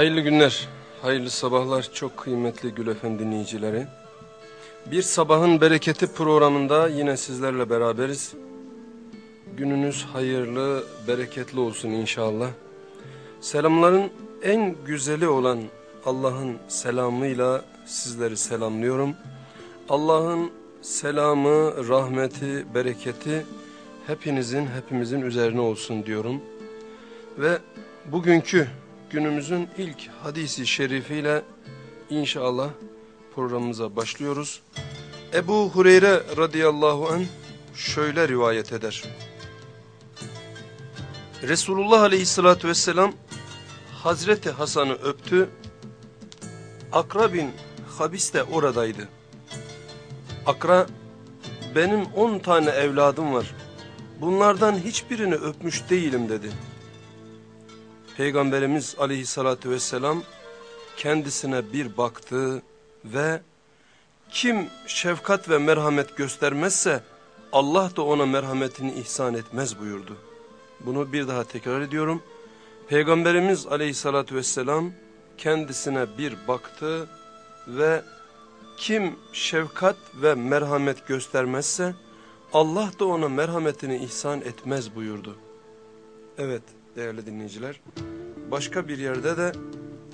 Hayırlı günler, hayırlı sabahlar çok kıymetli Gül Efendi dinleyicileri. Bir sabahın bereketi programında yine sizlerle beraberiz. Gününüz hayırlı, bereketli olsun inşallah. Selamların en güzeli olan Allah'ın selamıyla sizleri selamlıyorum. Allah'ın selamı, rahmeti, bereketi hepinizin, hepimizin üzerine olsun diyorum. Ve bugünkü günümüzün ilk hadisi şerifiyle inşallah programımıza başlıyoruz. Ebu Hureyre radıyallahu an şöyle rivayet eder. Resulullah aleyhissalatü vesselam Hazreti Hasan'ı öptü. Akra bin Habis de oradaydı. Akra benim on tane evladım var. Bunlardan hiçbirini öpmüş değilim dedi. Peygamberimiz aleyhissalatü vesselam kendisine bir baktı ve kim şefkat ve merhamet göstermezse Allah da ona merhametini ihsan etmez buyurdu. Bunu bir daha tekrar ediyorum. Peygamberimiz aleyhissalatü vesselam kendisine bir baktı ve kim şefkat ve merhamet göstermezse Allah da ona merhametini ihsan etmez buyurdu. Evet değerli dinleyiciler. Başka bir yerde de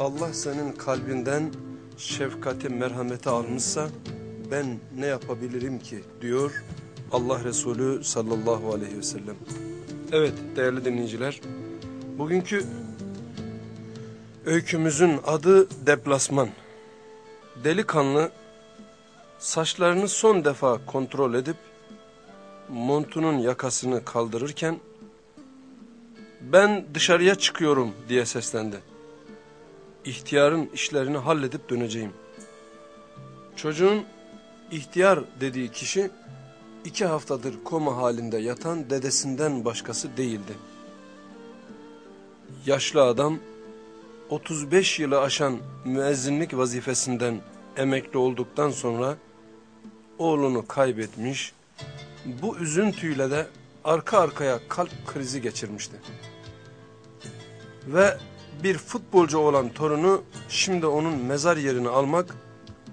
Allah senin kalbinden şefkati, merhameti almışsa ben ne yapabilirim ki diyor Allah Resulü sallallahu aleyhi ve sellem. Evet değerli dinleyiciler. Bugünkü öykümüzün adı deplasman. Delikanlı saçlarını son defa kontrol edip montunun yakasını kaldırırken ben dışarıya çıkıyorum diye seslendi. İhtiyarın işlerini halledip döneceğim. Çocuğun ihtiyar dediği kişi iki haftadır koma halinde yatan dedesinden başkası değildi. Yaşlı adam 35 yılı aşan müezzinlik vazifesinden emekli olduktan sonra oğlunu kaybetmiş, bu üzüntüyle de arka arkaya kalp krizi geçirmişti. Ve bir futbolcu olan torunu şimdi onun mezar yerini almak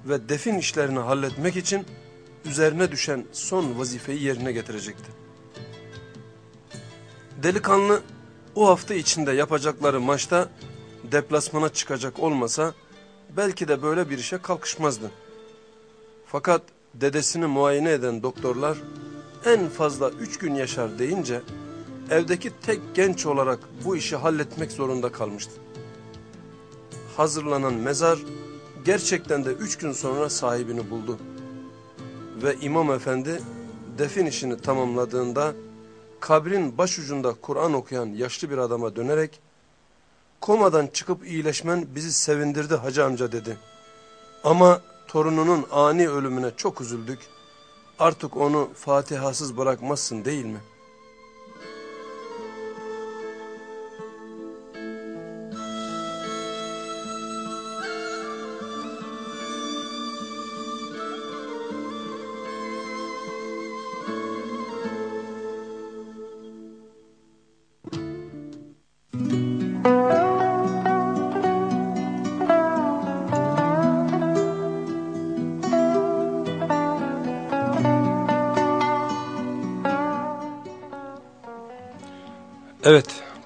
ve defin işlerini halletmek için üzerine düşen son vazifeyi yerine getirecekti. Delikanlı o hafta içinde yapacakları maçta deplasmana çıkacak olmasa belki de böyle bir işe kalkışmazdı. Fakat dedesini muayene eden doktorlar en fazla üç gün yaşar deyince evdeki tek genç olarak bu işi halletmek zorunda kalmıştı. Hazırlanan mezar gerçekten de üç gün sonra sahibini buldu. Ve İmam Efendi defin işini tamamladığında kabrin başucunda Kur'an okuyan yaşlı bir adama dönerek komadan çıkıp iyileşmen bizi sevindirdi hacı amca dedi. Ama torununun ani ölümüne çok üzüldük. Artık onu Fatihasız bırakmazsın değil mi?''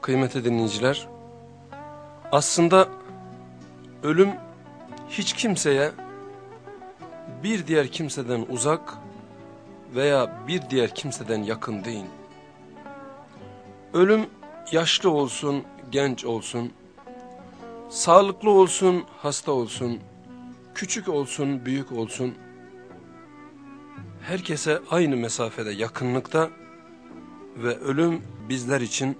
Kıymetli dinleyiciler. Aslında ölüm hiç kimseye bir diğer kimseden uzak veya bir diğer kimseden yakın değil. Ölüm yaşlı olsun, genç olsun, sağlıklı olsun, hasta olsun, küçük olsun, büyük olsun, herkese aynı mesafede, yakınlıkta ve ölüm bizler için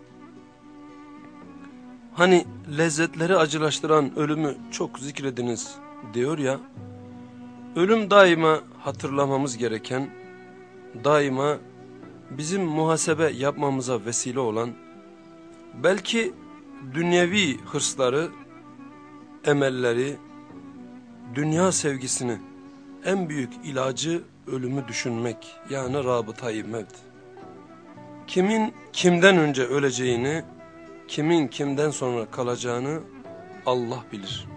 Hani lezzetleri acılaştıran ölümü çok zikrediniz diyor ya. Ölüm daima hatırlamamız gereken, daima bizim muhasebe yapmamıza vesile olan, belki dünyevi hırsları, emelleri, dünya sevgisini, en büyük ilacı ölümü düşünmek yani rabıtayı mevd. Kimin kimden önce öleceğini, kimin kimden sonra kalacağını Allah bilir.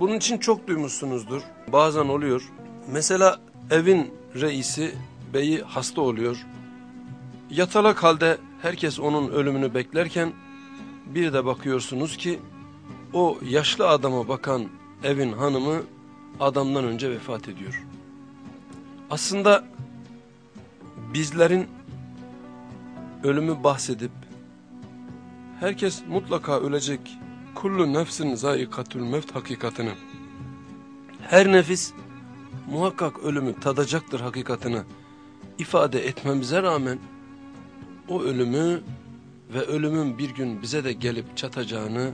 Bunun için çok duymuşsunuzdur. Bazen oluyor. Mesela evin reisi, beyi hasta oluyor. Yatalak halde herkes onun ölümünü beklerken bir de bakıyorsunuz ki o yaşlı adama bakan evin hanımı adamdan önce vefat ediyor. Aslında bizlerin ölümü bahsedip herkes mutlaka ölecek kullu nefsin zayikatül mevt hakikatini her nefis muhakkak ölümü tadacaktır hakikatini ifade etmemize rağmen o ölümü ve ölümün bir gün bize de gelip çatacağını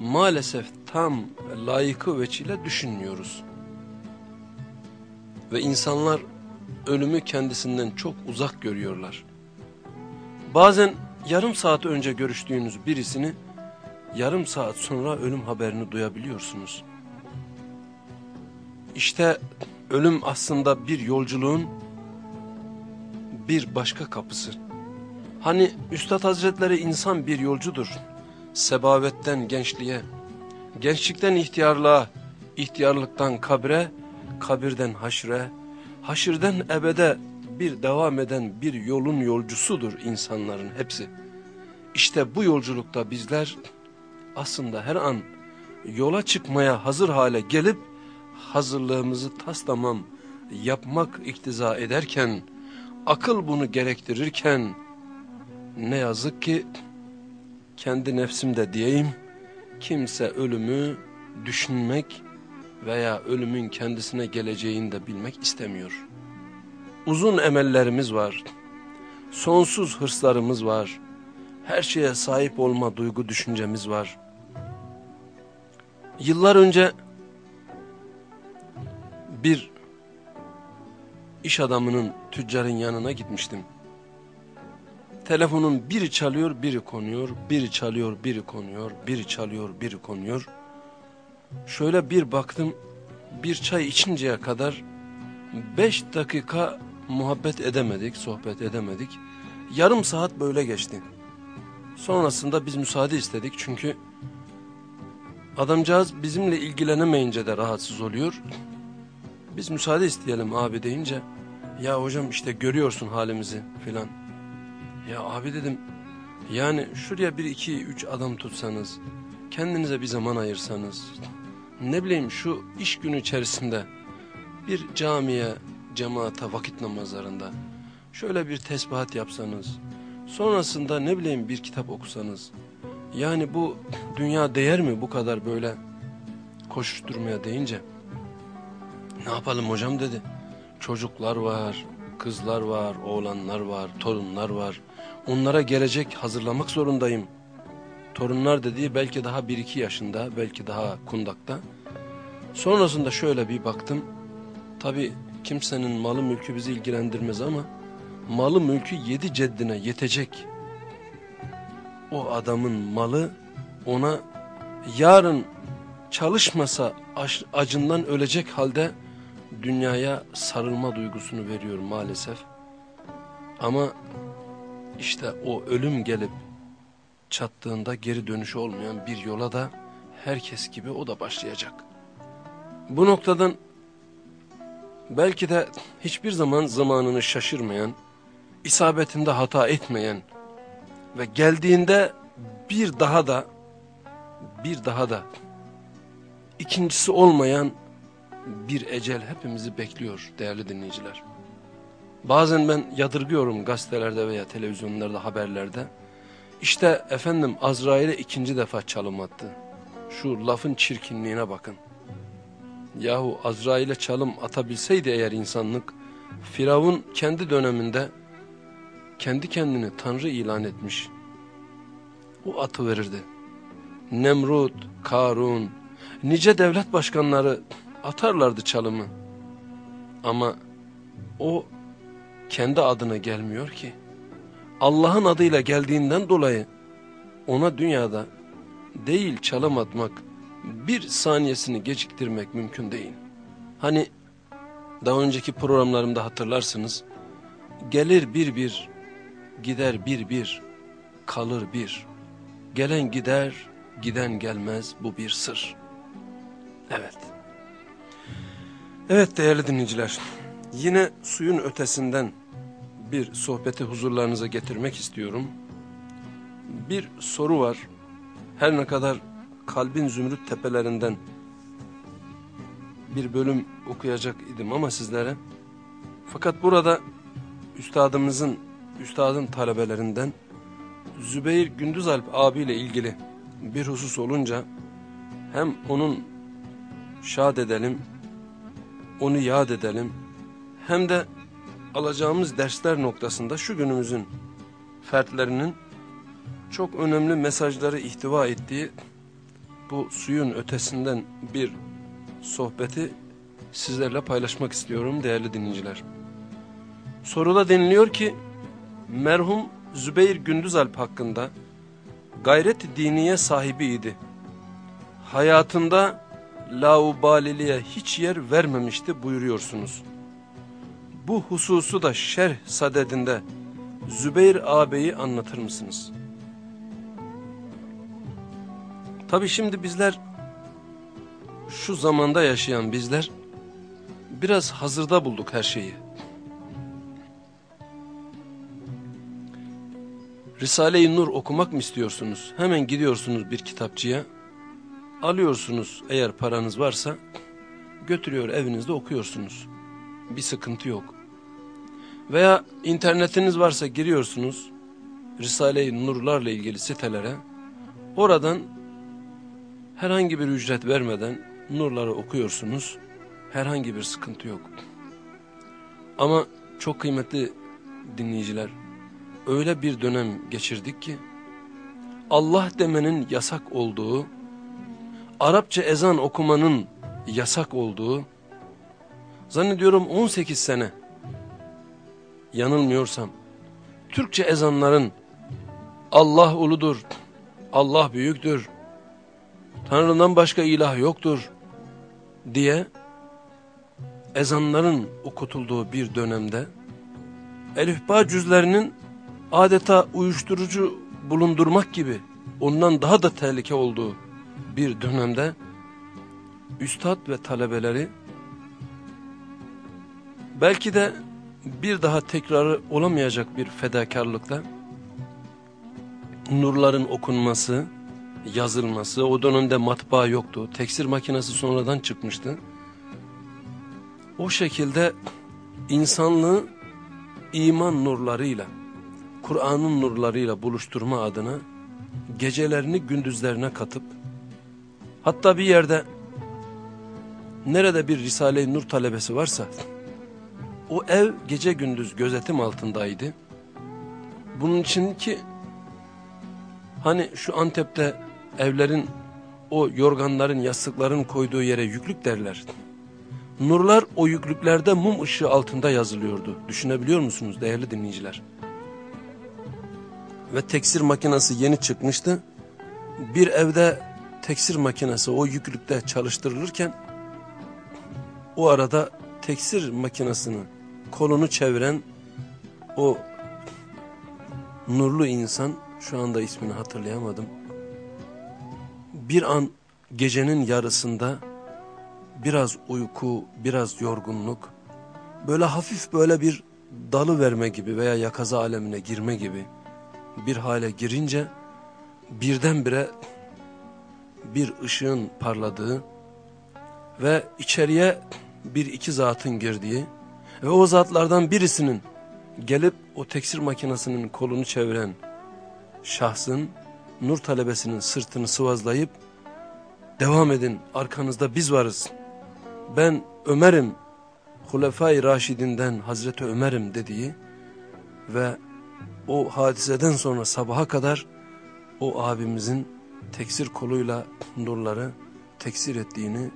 maalesef tam layıkı veçile düşünmüyoruz. Ve insanlar ölümü kendisinden çok uzak görüyorlar. Bazen yarım saat önce görüştüğünüz birisini yarım saat sonra ölüm haberini duyabiliyorsunuz. İşte ölüm aslında bir yolculuğun bir başka kapısı. Hani Üstad Hazretleri insan bir yolcudur. Sebavetten gençliğe, gençlikten ihtiyarlığa, ihtiyarlıktan kabre, kabirden haşre, haşirden ebede bir devam eden bir yolun yolcusudur insanların hepsi. İşte bu yolculukta bizler aslında her an yola çıkmaya hazır hale gelip hazırlığımızı tas tamam yapmak iktiza ederken, akıl bunu gerektirirken ne yazık ki kendi nefsimde diyeyim kimse ölümü düşünmek veya ölümün kendisine geleceğini de bilmek istemiyor. Uzun emellerimiz var, sonsuz hırslarımız var, her şeye sahip olma duygu düşüncemiz var. Yıllar önce bir iş adamının, tüccarın yanına gitmiştim. Telefonun biri çalıyor, biri konuyor, biri çalıyor, biri konuyor, biri çalıyor, biri konuyor. Şöyle bir baktım, bir çay içinceye kadar beş dakika muhabbet edemedik, sohbet edemedik. Yarım saat böyle geçti. Sonrasında biz müsaade istedik çünkü adamcağız bizimle ilgilenemeyince de rahatsız oluyor. Biz müsaade isteyelim abi deyince ya hocam işte görüyorsun halimizi filan. Ya abi dedim yani şuraya bir iki üç adam tutsanız kendinize bir zaman ayırsanız ne bileyim şu iş günü içerisinde bir camiye cemaate vakit namazlarında şöyle bir tesbihat yapsanız sonrasında ne bileyim bir kitap okusanız yani bu dünya değer mi bu kadar böyle koşuşturmaya deyince? Ne yapalım hocam dedi. Çocuklar var kızlar var oğlanlar var torunlar var. Onlara gelecek hazırlamak zorundayım. Torunlar dediği belki daha bir iki yaşında belki daha kundakta. Sonrasında şöyle bir baktım. Tabi kimsenin malı mülkü bizi ilgilendirmez ama malı mülkü yedi ceddine yetecek. O adamın malı ona yarın çalışmasa acından ölecek halde dünyaya sarılma duygusunu veriyor maalesef. Ama işte o ölüm gelip çattığında geri dönüşü olmayan bir yola da herkes gibi o da başlayacak. Bu noktadan belki de hiçbir zaman zamanını şaşırmayan, isabetinde hata etmeyen ve geldiğinde bir daha da bir daha da ikincisi olmayan bir ecel hepimizi bekliyor değerli dinleyiciler. Bazen ben yadırgıyorum gazetelerde veya televizyonlarda haberlerde. İşte efendim Azrail'e ikinci defa çalım attı. Şu lafın çirkinliğine bakın. Yahu Azrail'e çalım atabilseydi eğer insanlık, Firavun kendi döneminde kendi kendini Tanrı ilan etmiş. O atı verirdi. Nemrut, Karun, nice devlet başkanları atarlardı çalımı. Ama o kendi adına gelmiyor ki. Allah'ın adıyla geldiğinden dolayı ona dünyada değil çalım atmak, bir saniyesini geciktirmek mümkün değil. Hani daha önceki programlarımda hatırlarsınız. Gelir bir bir, gider bir bir, kalır bir. Gelen gider, giden gelmez bu bir sır. Evet. Evet değerli dinleyiciler. Yine suyun ötesinden bir sohbeti huzurlarınıza getirmek istiyorum. Bir soru var. Her ne kadar kalbin zümrüt tepelerinden bir bölüm okuyacak idim ama sizlere. Fakat burada üstadımızın, üstadın talebelerinden Zübeyir Gündüzalp abiyle ilgili bir husus olunca hem onun şad edelim, onu yad edelim hem de alacağımız dersler noktasında şu günümüzün fertlerinin çok önemli mesajları ihtiva ettiği bu suyun ötesinden bir sohbeti sizlerle paylaşmak istiyorum değerli dinleyiciler. Soruda deniliyor ki merhum Zübeyir Gündüzalp hakkında gayret diniye sahibiydi. Hayatında laubaliliğe hiç yer vermemişti buyuruyorsunuz. Bu hususu da şerh sadedinde Zübeyir ağabeyi anlatır mısınız? Tabi şimdi bizler şu zamanda yaşayan bizler biraz hazırda bulduk her şeyi. Risale-i Nur okumak mı istiyorsunuz? Hemen gidiyorsunuz bir kitapçıya. Alıyorsunuz eğer paranız varsa götürüyor evinizde okuyorsunuz. Bir sıkıntı yok. Veya internetiniz varsa giriyorsunuz Risale-i Nurlarla ilgili sitelere. Oradan herhangi bir ücret vermeden nurları okuyorsunuz. Herhangi bir sıkıntı yok. Ama çok kıymetli dinleyiciler öyle bir dönem geçirdik ki Allah demenin yasak olduğu, Arapça ezan okumanın yasak olduğu, zannediyorum 18 sene, yanılmıyorsam, Türkçe ezanların Allah uludur, Allah büyüktür, Tanrı'dan başka ilah yoktur diye ezanların okutulduğu bir dönemde, Elifba cüzlerinin adeta uyuşturucu bulundurmak gibi ondan daha da tehlike olduğu bir dönemde üstad ve talebeleri belki de bir daha tekrarı olamayacak bir fedakarlıkla nurların okunması, yazılması, o dönemde matbaa yoktu, teksir makinesi sonradan çıkmıştı. O şekilde insanlığı iman nurlarıyla, Kur'an'ın nurlarıyla buluşturma adına gecelerini gündüzlerine katıp hatta bir yerde nerede bir Risale-i Nur talebesi varsa o ev gece gündüz gözetim altındaydı. Bunun için ki hani şu Antep'te evlerin o yorganların yastıkların koyduğu yere yüklük derler. Nurlar o yüklüklerde mum ışığı altında yazılıyordu. Düşünebiliyor musunuz değerli dinleyiciler? ve teksir makinesi yeni çıkmıştı. Bir evde teksir makinesi o yüklükte çalıştırılırken o arada teksir makinesini kolunu çeviren o nurlu insan şu anda ismini hatırlayamadım. Bir an gecenin yarısında biraz uyku, biraz yorgunluk, böyle hafif böyle bir dalı verme gibi veya yakaza alemine girme gibi bir hale girince birdenbire bir ışığın parladığı ve içeriye bir iki zatın girdiği ve o zatlardan birisinin gelip o teksir makinesinin kolunu çeviren şahsın nur talebesinin sırtını sıvazlayıp devam edin arkanızda biz varız ben Ömer'im Hulefai Raşidinden Hazreti Ömer'im dediği ve o hadiseden sonra sabaha kadar o abimizin teksir koluyla nurları teksir ettiğini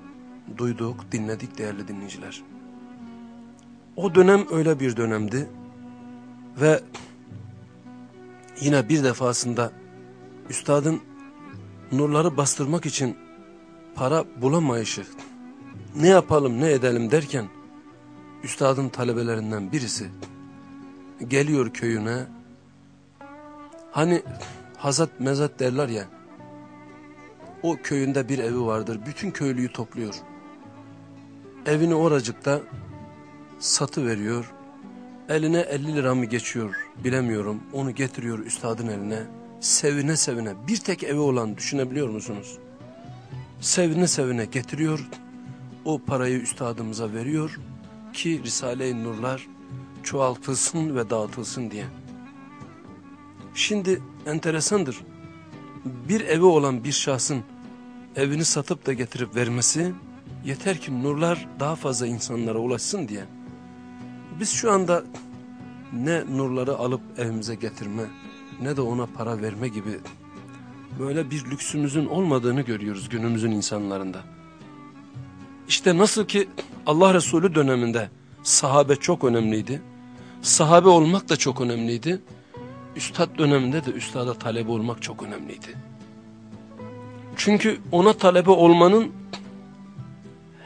duyduk, dinledik değerli dinleyiciler. O dönem öyle bir dönemdi ve yine bir defasında üstadın nurları bastırmak için para bulamayışı, ne yapalım ne edelim derken üstadın talebelerinden birisi geliyor köyüne Hani hazat mezat derler ya. o köyünde bir evi vardır. Bütün köylüyü topluyor. Evini oracıkta satı veriyor. Eline 50 lira mı geçiyor bilemiyorum. Onu getiriyor üstadın eline. Sevine sevine bir tek evi olan düşünebiliyor musunuz? Sevine sevine getiriyor. O parayı üstadımıza veriyor ki Risale-i Nurlar çoğaltılsın ve dağıtılsın diye. Şimdi enteresandır. Bir evi olan bir şahsın evini satıp da getirip vermesi yeter ki nurlar daha fazla insanlara ulaşsın diye. Biz şu anda ne nurları alıp evimize getirme ne de ona para verme gibi böyle bir lüksümüzün olmadığını görüyoruz günümüzün insanlarında. İşte nasıl ki Allah Resulü döneminde sahabe çok önemliydi. Sahabe olmak da çok önemliydi. Üstad döneminde de üstada talebe olmak çok önemliydi. Çünkü ona talebe olmanın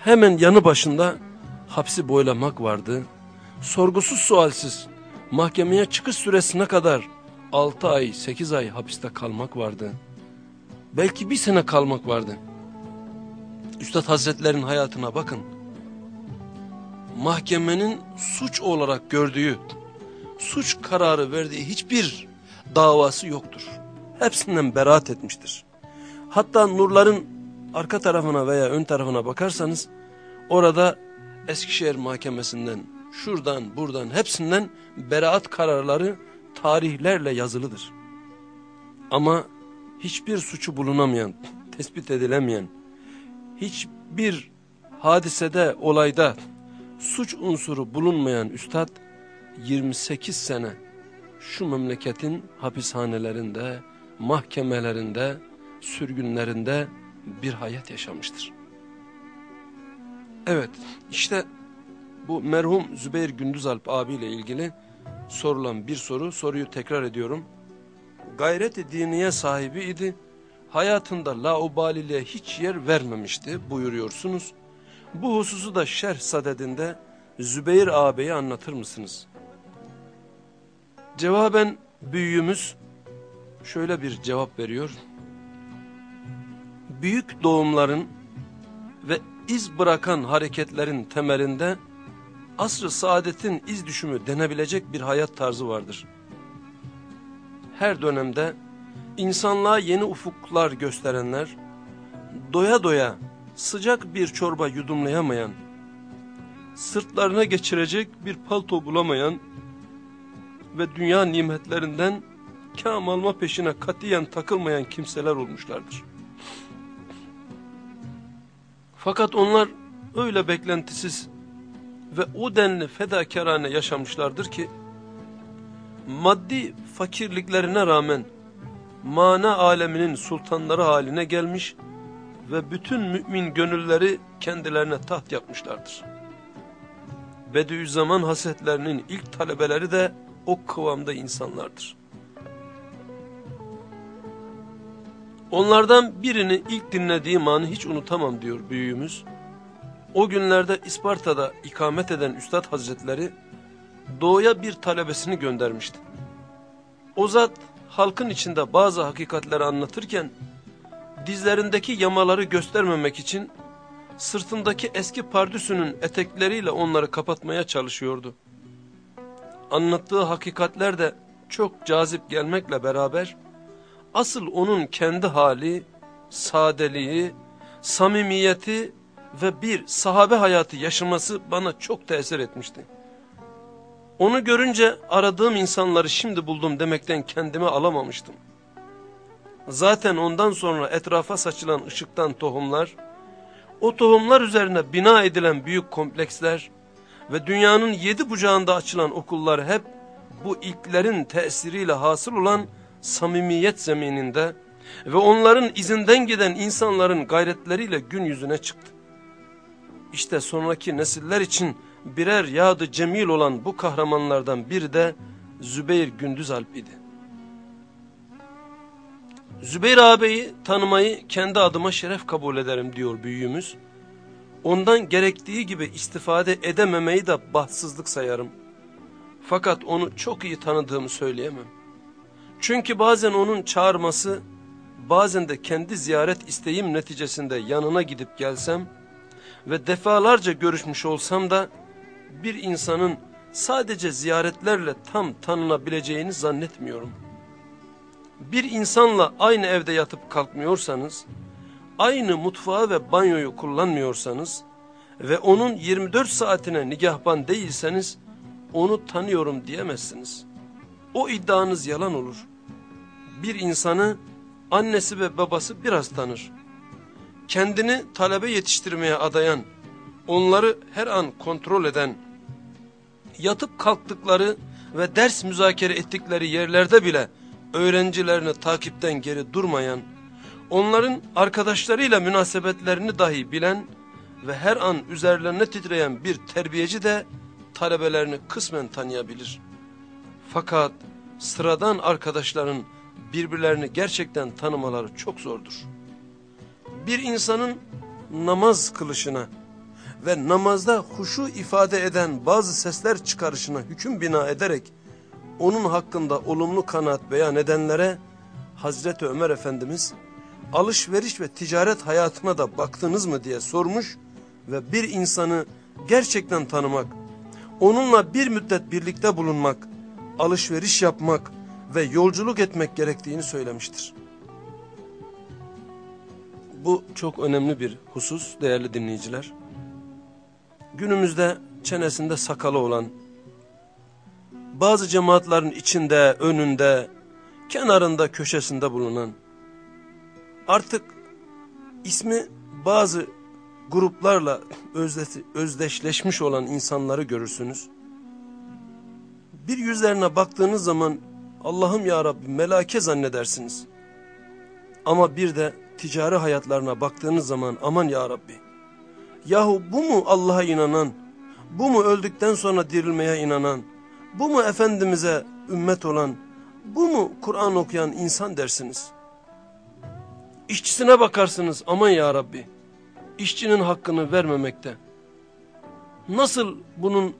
hemen yanı başında hapsi boylamak vardı. Sorgusuz sualsiz mahkemeye çıkış süresine kadar 6 ay 8 ay hapiste kalmak vardı. Belki bir sene kalmak vardı. Üstad Hazretlerin hayatına bakın. Mahkemenin suç olarak gördüğü, suç kararı verdiği hiçbir davası yoktur. Hepsinden beraat etmiştir. Hatta nurların arka tarafına veya ön tarafına bakarsanız orada Eskişehir Mahkemesi'nden, şuradan buradan hepsinden beraat kararları tarihlerle yazılıdır. Ama hiçbir suçu bulunamayan, tespit edilemeyen, hiçbir hadisede, olayda suç unsuru bulunmayan üstad 28 sene şu memleketin hapishanelerinde, mahkemelerinde, sürgünlerinde bir hayat yaşamıştır. Evet işte bu merhum Zübeyir Gündüzalp abiyle ilgili sorulan bir soru, soruyu tekrar ediyorum. Gayret-i diniye sahibiydi, hayatında laubaliliğe hiç yer vermemişti buyuruyorsunuz. Bu hususu da şerh sadedinde Zübeyir ağabeyi anlatır mısınız? Cevaben büyüğümüz şöyle bir cevap veriyor. Büyük doğumların ve iz bırakan hareketlerin temelinde asr-ı saadetin iz düşümü denebilecek bir hayat tarzı vardır. Her dönemde insanlığa yeni ufuklar gösterenler, doya doya sıcak bir çorba yudumlayamayan, sırtlarına geçirecek bir palto bulamayan ve dünya nimetlerinden kam alma peşine katiyen takılmayan kimseler olmuşlardır. Fakat onlar öyle beklentisiz ve o denli fedakarane yaşamışlardır ki, maddi fakirliklerine rağmen mana aleminin sultanları haline gelmiş ve bütün mümin gönülleri kendilerine taht yapmışlardır. Bediüzzaman hasetlerinin ilk talebeleri de o kıvamda insanlardır. Onlardan birini ilk dinlediğim anı hiç unutamam diyor büyüğümüz. O günlerde İsparta'da ikamet eden Üstad Hazretleri doğuya bir talebesini göndermişti. O zat halkın içinde bazı hakikatleri anlatırken dizlerindeki yamaları göstermemek için sırtındaki eski pardüsünün etekleriyle onları kapatmaya çalışıyordu. Anlattığı hakikatler de çok cazip gelmekle beraber asıl onun kendi hali, sadeliği, samimiyeti ve bir sahabe hayatı yaşaması bana çok tesir etmişti. Onu görünce aradığım insanları şimdi buldum demekten kendimi alamamıştım. Zaten ondan sonra etrafa saçılan ışıktan tohumlar, o tohumlar üzerine bina edilen büyük kompleksler ve dünyanın yedi bucağında açılan okullar hep bu ilklerin tesiriyle hasıl olan samimiyet zemininde ve onların izinden giden insanların gayretleriyle gün yüzüne çıktı. İşte sonraki nesiller için birer yadı cemil olan bu kahramanlardan biri de Zübeyir Gündüz Alp idi. Zübeyir ağabeyi tanımayı kendi adıma şeref kabul ederim diyor büyüğümüz. Ondan gerektiği gibi istifade edememeyi de bahtsızlık sayarım. Fakat onu çok iyi tanıdığımı söyleyemem. Çünkü bazen onun çağırması bazen de kendi ziyaret isteğim neticesinde yanına gidip gelsem ve defalarca görüşmüş olsam da bir insanın sadece ziyaretlerle tam tanınabileceğini zannetmiyorum. Bir insanla aynı evde yatıp kalkmıyorsanız, aynı mutfağı ve banyoyu kullanmıyorsanız ve onun 24 saatine nigahban değilseniz onu tanıyorum diyemezsiniz. O iddianız yalan olur. Bir insanı annesi ve babası biraz tanır. Kendini talebe yetiştirmeye adayan, onları her an kontrol eden, yatıp kalktıkları ve ders müzakere ettikleri yerlerde bile öğrencilerini takipten geri durmayan, onların arkadaşlarıyla münasebetlerini dahi bilen ve her an üzerlerine titreyen bir terbiyeci de talebelerini kısmen tanıyabilir. Fakat sıradan arkadaşların birbirlerini gerçekten tanımaları çok zordur. Bir insanın namaz kılışına ve namazda huşu ifade eden bazı sesler çıkarışına hüküm bina ederek onun hakkında olumlu kanaat beyan edenlere Hazreti Ömer Efendimiz alışveriş ve ticaret hayatına da baktınız mı diye sormuş ve bir insanı gerçekten tanımak, onunla bir müddet birlikte bulunmak, alışveriş yapmak ve yolculuk etmek gerektiğini söylemiştir. Bu çok önemli bir husus değerli dinleyiciler. Günümüzde çenesinde sakalı olan, bazı cemaatlerin içinde, önünde, kenarında, köşesinde bulunan, artık ismi bazı gruplarla özdeşleşmiş olan insanları görürsünüz. Bir yüzlerine baktığınız zaman Allah'ım ya Rabbi melake zannedersiniz. Ama bir de ticari hayatlarına baktığınız zaman aman ya Rabbi. Yahu bu mu Allah'a inanan, bu mu öldükten sonra dirilmeye inanan, bu mu Efendimiz'e ümmet olan, bu mu Kur'an okuyan insan dersiniz. İşçisine bakarsınız aman ya Rabbi işçinin hakkını vermemekte. Nasıl bunun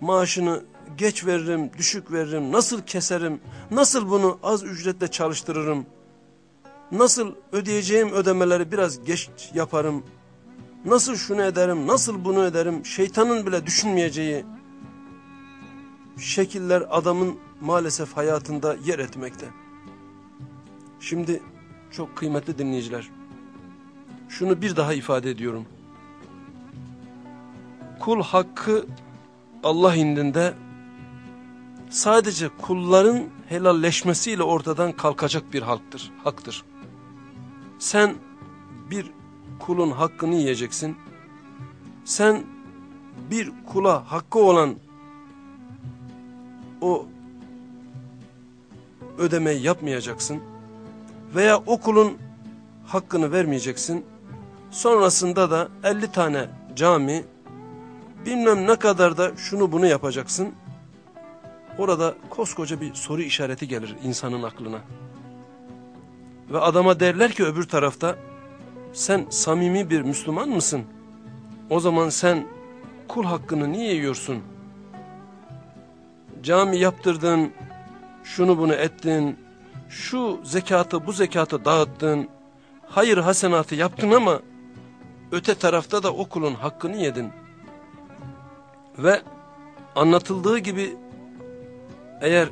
maaşını geç veririm, düşük veririm, nasıl keserim, nasıl bunu az ücretle çalıştırırım, nasıl ödeyeceğim ödemeleri biraz geç yaparım, nasıl şunu ederim, nasıl bunu ederim, şeytanın bile düşünmeyeceği şekiller adamın maalesef hayatında yer etmekte. Şimdi çok kıymetli dinleyiciler, şunu bir daha ifade ediyorum. Kul hakkı Allah indinde sadece kulların helalleşmesiyle ortadan kalkacak bir haktır. haktır. Sen bir kulun hakkını yiyeceksin. Sen bir kula hakkı olan o ödemeyi yapmayacaksın. Veya o kulun hakkını vermeyeceksin. Sonrasında da 50 tane cami bilmem ne kadar da şunu bunu yapacaksın. Orada koskoca bir soru işareti gelir insanın aklına. Ve adama derler ki öbür tarafta sen samimi bir Müslüman mısın? O zaman sen kul hakkını niye yiyorsun? Cami yaptırdın, şunu bunu ettin, şu zekatı bu zekatı dağıttın, hayır hasenatı yaptın ama öte tarafta da o kulun hakkını yedin. Ve anlatıldığı gibi eğer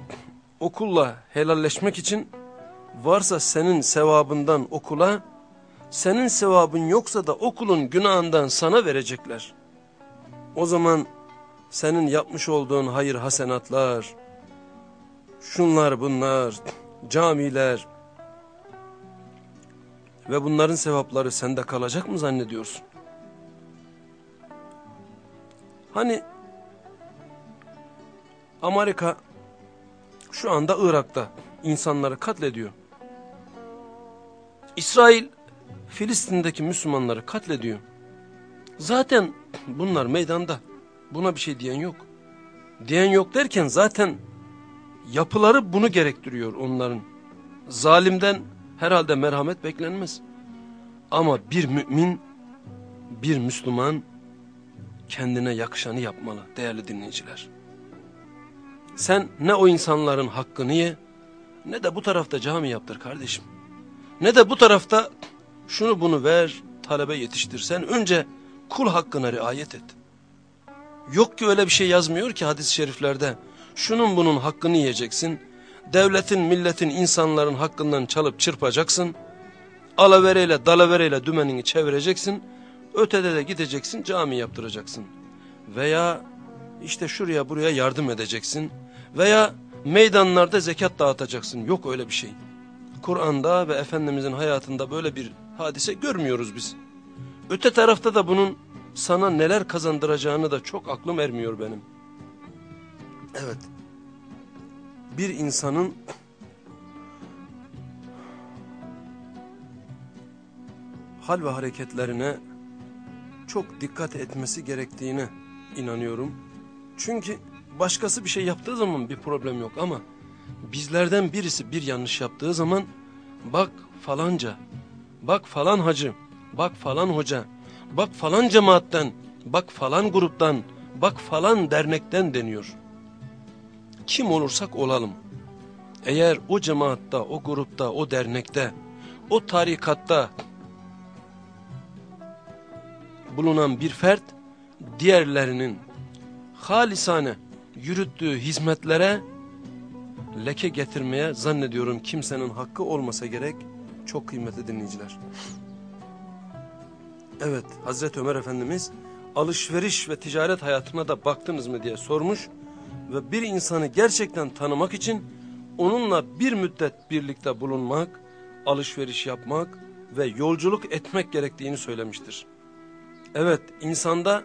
okulla helalleşmek için varsa senin sevabından okula, senin sevabın yoksa da okulun günahından sana verecekler. O zaman senin yapmış olduğun hayır hasenatlar, şunlar bunlar, camiler ve bunların sevapları sende kalacak mı zannediyorsun? Hani Amerika şu anda Irak'ta insanları katlediyor. İsrail Filistin'deki Müslümanları katlediyor. Zaten bunlar meydanda. Buna bir şey diyen yok. Diyen yok derken zaten yapıları bunu gerektiriyor onların. Zalimden herhalde merhamet beklenmez. Ama bir mümin, bir Müslüman kendine yakışanı yapmalı değerli dinleyiciler. Sen ne o insanların hakkını ye ne de bu tarafta cami yaptır kardeşim. Ne de bu tarafta şunu bunu ver, talebe yetiştir. Sen önce kul hakkına riayet et. Yok ki öyle bir şey yazmıyor ki hadis-i şeriflerde. Şunun bunun hakkını yiyeceksin. Devletin, milletin, insanların hakkından çalıp çırpacaksın. Alavereyle, dalavereyle dümenini çevireceksin. Ötede de gideceksin, cami yaptıracaksın. Veya işte şuraya buraya yardım edeceksin. Veya meydanlarda zekat dağıtacaksın. Yok öyle bir şey. Kur'an'da ve Efendimizin hayatında böyle bir hadise görmüyoruz biz. Öte tarafta da bunun sana neler kazandıracağını da çok aklım ermiyor benim. Evet. Bir insanın hal ve hareketlerine çok dikkat etmesi gerektiğine inanıyorum. Çünkü başkası bir şey yaptığı zaman bir problem yok ama bizlerden birisi bir yanlış yaptığı zaman bak falanca, bak falan hacı, bak falan hoca, bak falan cemaatten, bak falan gruptan, bak falan dernekten deniyor. Kim olursak olalım. Eğer o cemaatta, o grupta, o dernekte, o tarikatta bulunan bir fert diğerlerinin halisane yürüttüğü hizmetlere leke getirmeye zannediyorum kimsenin hakkı olmasa gerek çok kıymetli dinleyiciler. Evet Hazreti Ömer Efendimiz alışveriş ve ticaret hayatına da baktınız mı diye sormuş ve bir insanı gerçekten tanımak için onunla bir müddet birlikte bulunmak, alışveriş yapmak ve yolculuk etmek gerektiğini söylemiştir. Evet insanda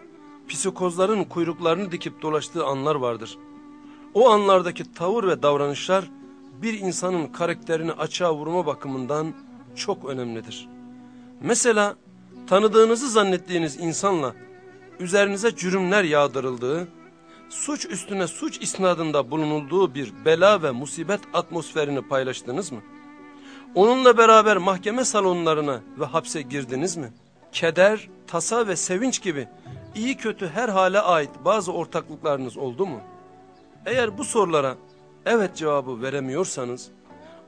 psikozların kuyruklarını dikip dolaştığı anlar vardır. O anlardaki tavır ve davranışlar bir insanın karakterini açığa vurma bakımından çok önemlidir. Mesela tanıdığınızı zannettiğiniz insanla üzerinize cürümler yağdırıldığı, suç üstüne suç isnadında bulunulduğu bir bela ve musibet atmosferini paylaştınız mı? Onunla beraber mahkeme salonlarına ve hapse girdiniz mi? Keder, tasa ve sevinç gibi iyi kötü her hale ait bazı ortaklıklarınız oldu mu? Eğer bu sorulara evet cevabı veremiyorsanız,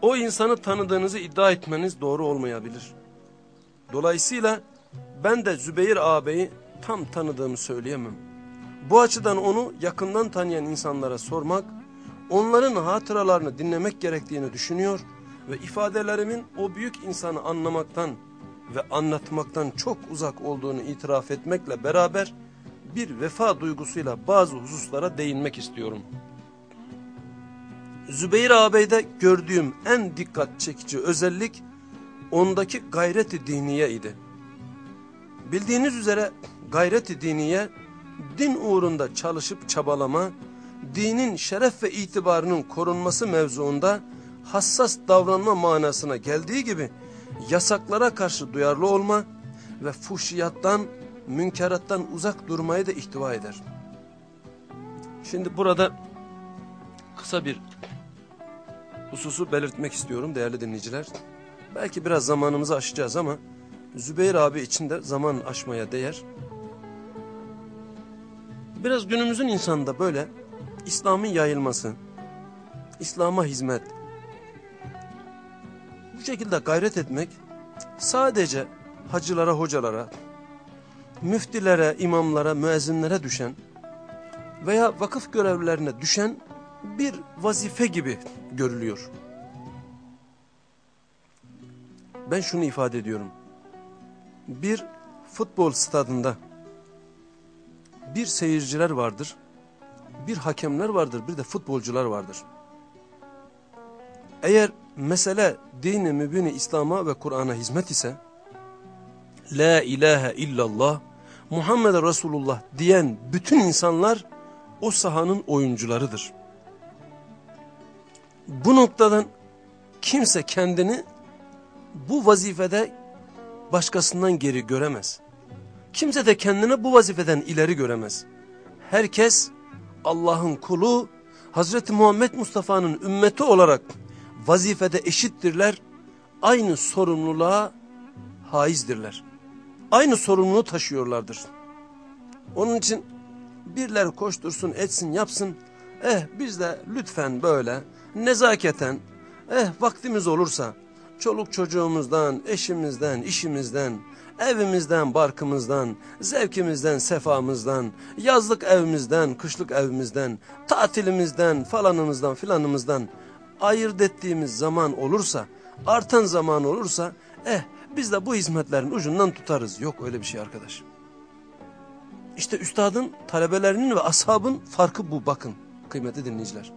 o insanı tanıdığınızı iddia etmeniz doğru olmayabilir. Dolayısıyla ben de Zübeyir ağabeyi tam tanıdığımı söyleyemem. Bu açıdan onu yakından tanıyan insanlara sormak, onların hatıralarını dinlemek gerektiğini düşünüyor ve ifadelerimin o büyük insanı anlamaktan ve anlatmaktan çok uzak olduğunu itiraf etmekle beraber bir vefa duygusuyla bazı hususlara değinmek istiyorum. Zübeyir ağabeyde gördüğüm en dikkat çekici özellik ondaki gayreti diniye idi. Bildiğiniz üzere gayreti diniye din uğrunda çalışıp çabalama, dinin şeref ve itibarının korunması mevzuunda hassas davranma manasına geldiği gibi yasaklara karşı duyarlı olma ve fuhşiyattan, münkerattan uzak durmayı da ihtiva eder. Şimdi burada kısa bir hususu belirtmek istiyorum değerli dinleyiciler. Belki biraz zamanımızı aşacağız ama Zübeyir abi için de zaman aşmaya değer. Biraz günümüzün insanında böyle İslam'ın yayılması, İslam'a hizmet, bu şekilde gayret etmek sadece hacılara, hocalara, müftilere, imamlara, müezzinlere düşen veya vakıf görevlilerine düşen bir vazife gibi görülüyor. Ben şunu ifade ediyorum. Bir futbol stadında bir seyirciler vardır, bir hakemler vardır, bir de futbolcular vardır. Eğer mesele dini mübini İslam'a ve Kur'an'a hizmet ise, La ilahe illallah, Muhammed Resulullah diyen bütün insanlar o sahanın oyuncularıdır. Bu noktadan kimse kendini bu vazifede başkasından geri göremez. Kimse de kendini bu vazifeden ileri göremez. Herkes Allah'ın kulu, Hazreti Muhammed Mustafa'nın ümmeti olarak vazifede eşittirler, aynı sorumluluğa haizdirler. Aynı sorumluluğu taşıyorlardır. Onun için birler koştursun, etsin, yapsın. Eh biz de lütfen böyle nezaketen, Eh vaktimiz olursa çoluk çocuğumuzdan, eşimizden, işimizden, evimizden, barkımızdan, zevkimizden, sefamızdan, yazlık evimizden, kışlık evimizden, tatilimizden, falanımızdan filanımızdan ayırt ettiğimiz zaman olursa, artan zaman olursa, eh biz de bu hizmetlerin ucundan tutarız. Yok öyle bir şey arkadaş. İşte üstadın, talebelerinin ve ashabın farkı bu bakın kıymetli dinleyiciler.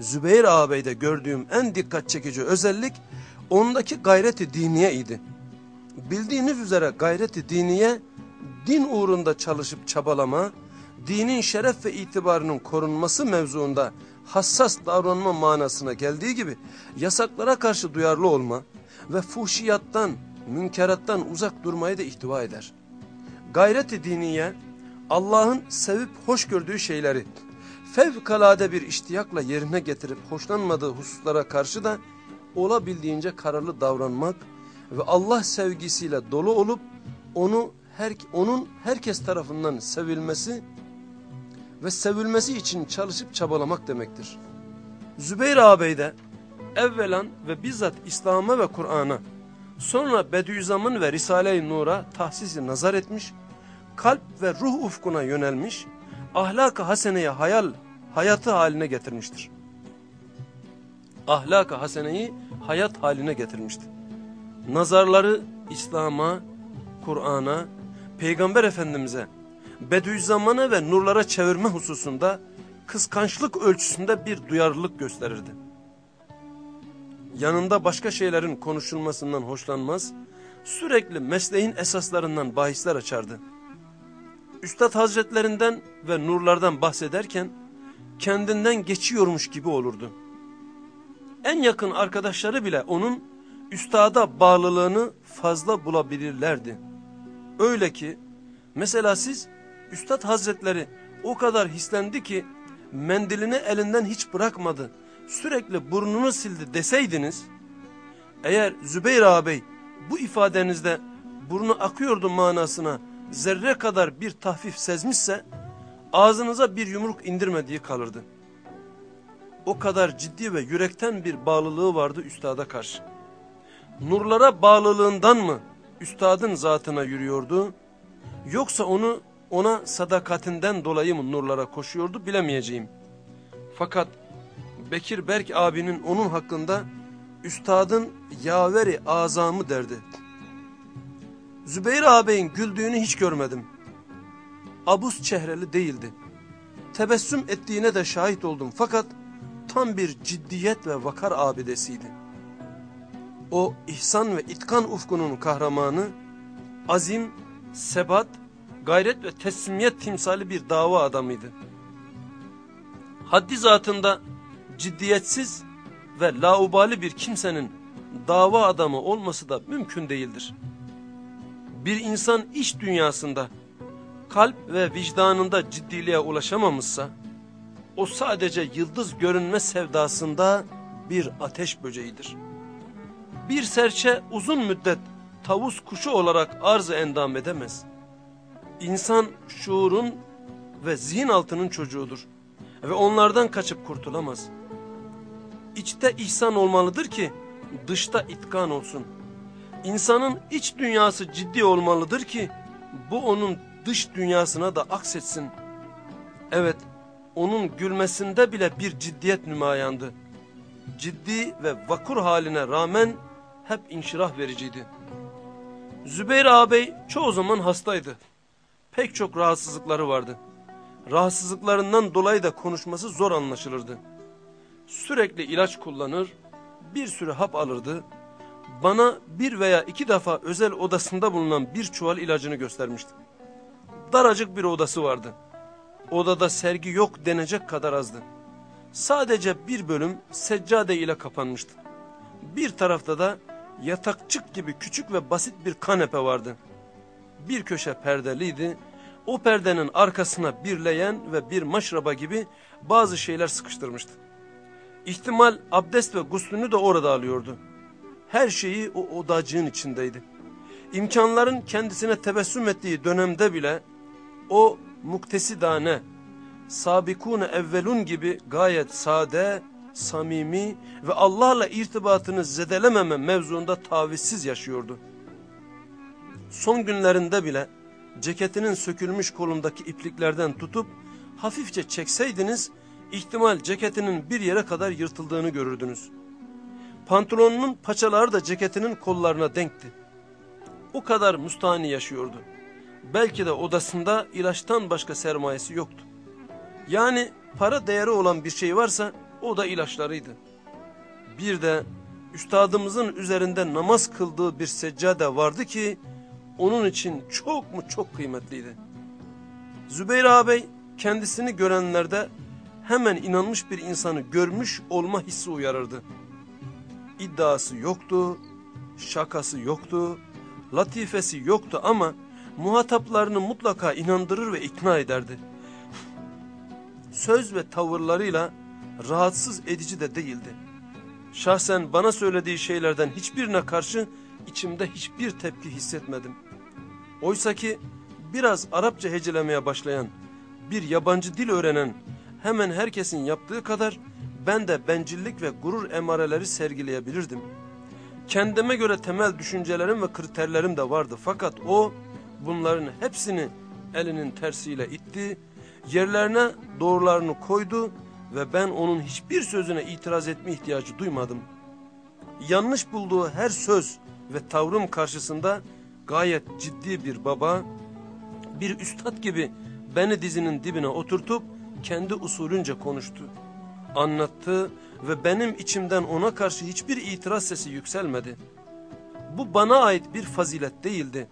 Zübeyir ağabeyde gördüğüm en dikkat çekici özellik ondaki gayreti diniye idi. Bildiğiniz üzere gayreti diniye din uğrunda çalışıp çabalama, dinin şeref ve itibarının korunması mevzuunda hassas davranma manasına geldiği gibi yasaklara karşı duyarlı olma ve fuhşiyattan, münkerattan uzak durmayı da ihtiva eder. Gayret-i diniye Allah'ın sevip hoş gördüğü şeyleri fevkalade bir iştiyakla yerine getirip hoşlanmadığı hususlara karşı da olabildiğince kararlı davranmak ve Allah sevgisiyle dolu olup onu her, onun herkes tarafından sevilmesi ve sevilmesi için çalışıp çabalamak demektir. Zübeyir ağabey de evvelan ve bizzat İslam'a ve Kur'an'a sonra Bediüzzaman ve Risale-i Nur'a tahsisi nazar etmiş, kalp ve ruh ufkuna yönelmiş, ahlak-ı haseneye hayal, hayatı haline getirmiştir. Ahlak-ı haseneyi hayat haline getirmiştir. Nazarları İslam'a, Kur'an'a, Peygamber Efendimiz'e, Bediüzzaman'a ve nurlara çevirme hususunda kıskançlık ölçüsünde bir duyarlılık gösterirdi. Yanında başka şeylerin konuşulmasından hoşlanmaz, sürekli mesleğin esaslarından bahisler açardı. Üstad Hazretlerinden ve nurlardan bahsederken kendinden geçiyormuş gibi olurdu. En yakın arkadaşları bile onun üstada bağlılığını fazla bulabilirlerdi. Öyle ki mesela siz Üstad Hazretleri o kadar hislendi ki mendilini elinden hiç bırakmadı. Sürekli burnunu sildi deseydiniz eğer Zübeyir ağabey bu ifadenizde burnu akıyordu manasına zerre kadar bir tahfif sezmişse ağzınıza bir yumruk indirmediği kalırdı. O kadar ciddi ve yürekten bir bağlılığı vardı üstada karşı. Nurlara bağlılığından mı üstadın zatına yürüyordu yoksa onu ona sadakatinden dolayı mı nurlara koşuyordu bilemeyeceğim. Fakat Bekir Berk abinin onun hakkında üstadın yaveri azamı derdi. Zübeyir ağabeyin güldüğünü hiç görmedim. Abus çehreli değildi. Tebessüm ettiğine de şahit oldum fakat tam bir ciddiyet ve vakar abidesiydi. O ihsan ve itkan ufkunun kahramanı, azim, sebat, gayret ve teslimiyet timsali bir dava adamıydı. Haddi zatında ciddiyetsiz ve laubali bir kimsenin dava adamı olması da mümkün değildir. Bir insan iş dünyasında kalp ve vicdanında ciddiliğe ulaşamamışsa, o sadece yıldız görünme sevdasında bir ateş böceğidir. Bir serçe uzun müddet tavus kuşu olarak arz endam edemez. İnsan şuurun ve zihin altının çocuğudur ve onlardan kaçıp kurtulamaz. İçte ihsan olmalıdır ki dışta itkan olsun. İnsanın iç dünyası ciddi olmalıdır ki bu onun dış dünyasına da aksetsin. Evet, onun gülmesinde bile bir ciddiyet nümayandı. Ciddi ve vakur haline rağmen hep inşirah vericiydi. Zübeyir ağabey çoğu zaman hastaydı. Pek çok rahatsızlıkları vardı. Rahatsızlıklarından dolayı da konuşması zor anlaşılırdı. Sürekli ilaç kullanır, bir sürü hap alırdı. Bana bir veya iki defa özel odasında bulunan bir çuval ilacını göstermişti. Daracık bir odası vardı. Odada sergi yok denecek kadar azdı. Sadece bir bölüm seccade ile kapanmıştı. Bir tarafta da yatakçık gibi küçük ve basit bir kanepe vardı. Bir köşe perdeliydi. O perdenin arkasına bir leyen ve bir maşraba gibi bazı şeyler sıkıştırmıştı. İhtimal abdest ve guslünü de orada alıyordu. Her şeyi o odacığın içindeydi. İmkanların kendisine tebessüm ettiği dönemde bile o muktesidane, sabikune evvelun gibi gayet sade, samimi ve Allah'la irtibatını zedelememe mevzuunda tavizsiz yaşıyordu. Son günlerinde bile ceketinin sökülmüş kolundaki ipliklerden tutup hafifçe çekseydiniz ihtimal ceketinin bir yere kadar yırtıldığını görürdünüz. Pantolonunun paçaları da ceketinin kollarına denkti. O kadar mustani yaşıyordu. Belki de odasında ilaçtan başka sermayesi yoktu. Yani para değeri olan bir şey varsa o da ilaçlarıydı. Bir de üstadımızın üzerinde namaz kıldığı bir seccade vardı ki onun için çok mu çok kıymetliydi. Zübeyir ağabey kendisini görenlerde hemen inanmış bir insanı görmüş olma hissi uyarırdı. İddiası yoktu, şakası yoktu, latifesi yoktu ama muhataplarını mutlaka inandırır ve ikna ederdi. Söz ve tavırlarıyla rahatsız edici de değildi. Şahsen bana söylediği şeylerden hiçbirine karşı içimde hiçbir tepki hissetmedim. Oysa ki biraz Arapça hecelemeye başlayan, bir yabancı dil öğrenen hemen herkesin yaptığı kadar ben de bencillik ve gurur emareleri sergileyebilirdim. Kendime göre temel düşüncelerim ve kriterlerim de vardı fakat o bunların hepsini elinin tersiyle itti, yerlerine doğrularını koydu ve ben onun hiçbir sözüne itiraz etme ihtiyacı duymadım. Yanlış bulduğu her söz ve tavrım karşısında gayet ciddi bir baba, bir üstad gibi beni dizinin dibine oturtup kendi usulünce konuştu. Anlattı ve benim içimden ona karşı hiçbir itiraz sesi yükselmedi. Bu bana ait bir fazilet değildi.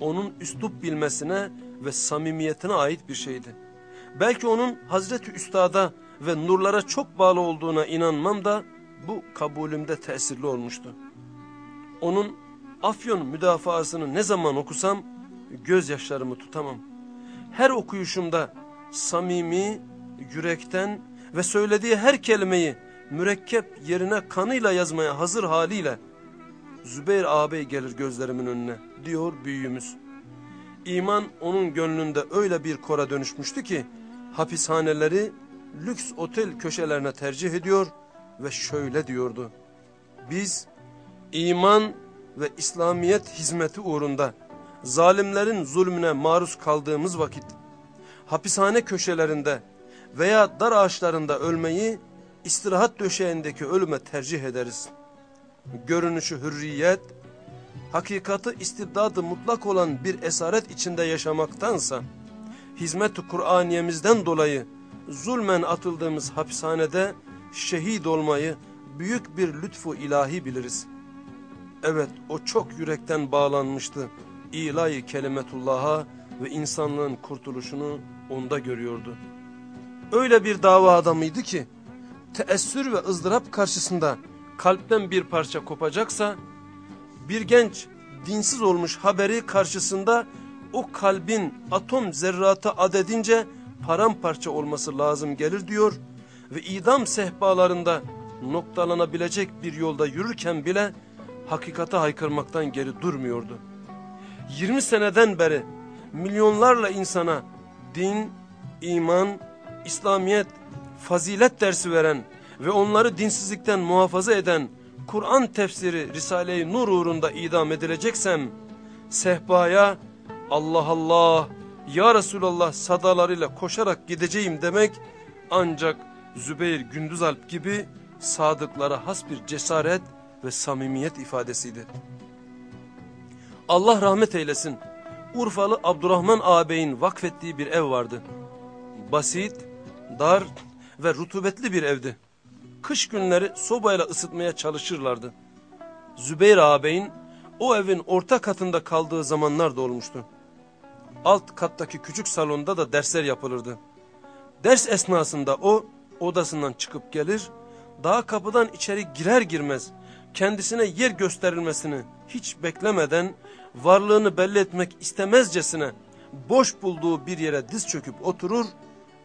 Onun üslup bilmesine ve samimiyetine ait bir şeydi. Belki onun Hazreti Üstad'a ve nurlara çok bağlı olduğuna inanmam da bu kabulümde tesirli olmuştu. Onun Afyon müdafaasını ne zaman okusam gözyaşlarımı tutamam. Her okuyuşumda samimi, yürekten ve söylediği her kelimeyi mürekkep yerine kanıyla yazmaya hazır haliyle Zübeyir ağabey gelir gözlerimin önüne diyor büyüğümüz. İman onun gönlünde öyle bir kora dönüşmüştü ki hapishaneleri lüks otel köşelerine tercih ediyor ve şöyle diyordu. Biz iman ve İslamiyet hizmeti uğrunda zalimlerin zulmüne maruz kaldığımız vakit hapishane köşelerinde veya dar ağaçlarında ölmeyi istirahat döşeğindeki ölüme tercih ederiz. Görünüşü hürriyet, hakikati istibdadı mutlak olan bir esaret içinde yaşamaktansa, hizmet-i Kur'aniyemizden dolayı zulmen atıldığımız hapishanede şehit olmayı büyük bir lütfu ilahi biliriz. Evet o çok yürekten bağlanmıştı. İlahi kelimetullah'a ve insanlığın kurtuluşunu onda görüyordu. Öyle bir dava adamıydı ki teessür ve ızdırap karşısında kalpten bir parça kopacaksa bir genç dinsiz olmuş haberi karşısında o kalbin atom zerratı adedince paramparça olması lazım gelir diyor ve idam sehpalarında noktalanabilecek bir yolda yürürken bile hakikate haykırmaktan geri durmuyordu. 20 seneden beri milyonlarla insana din, iman, İslamiyet, fazilet dersi veren ve onları dinsizlikten muhafaza eden Kur'an tefsiri Risale-i Nur uğrunda idam edileceksem, sehpaya Allah Allah, Ya Resulallah sadalarıyla koşarak gideceğim demek ancak Zübeyir Gündüzalp gibi sadıklara has bir cesaret ve samimiyet ifadesiydi. Allah rahmet eylesin. Urfalı Abdurrahman ağabeyin vakfettiği bir ev vardı. Basit, dar ve rutubetli bir evdi. Kış günleri sobayla ısıtmaya çalışırlardı. Zübeyir ağabeyin o evin orta katında kaldığı zamanlar da olmuştu. Alt kattaki küçük salonda da dersler yapılırdı. Ders esnasında o odasından çıkıp gelir, daha kapıdan içeri girer girmez kendisine yer gösterilmesini hiç beklemeden varlığını belli etmek istemezcesine boş bulduğu bir yere diz çöküp oturur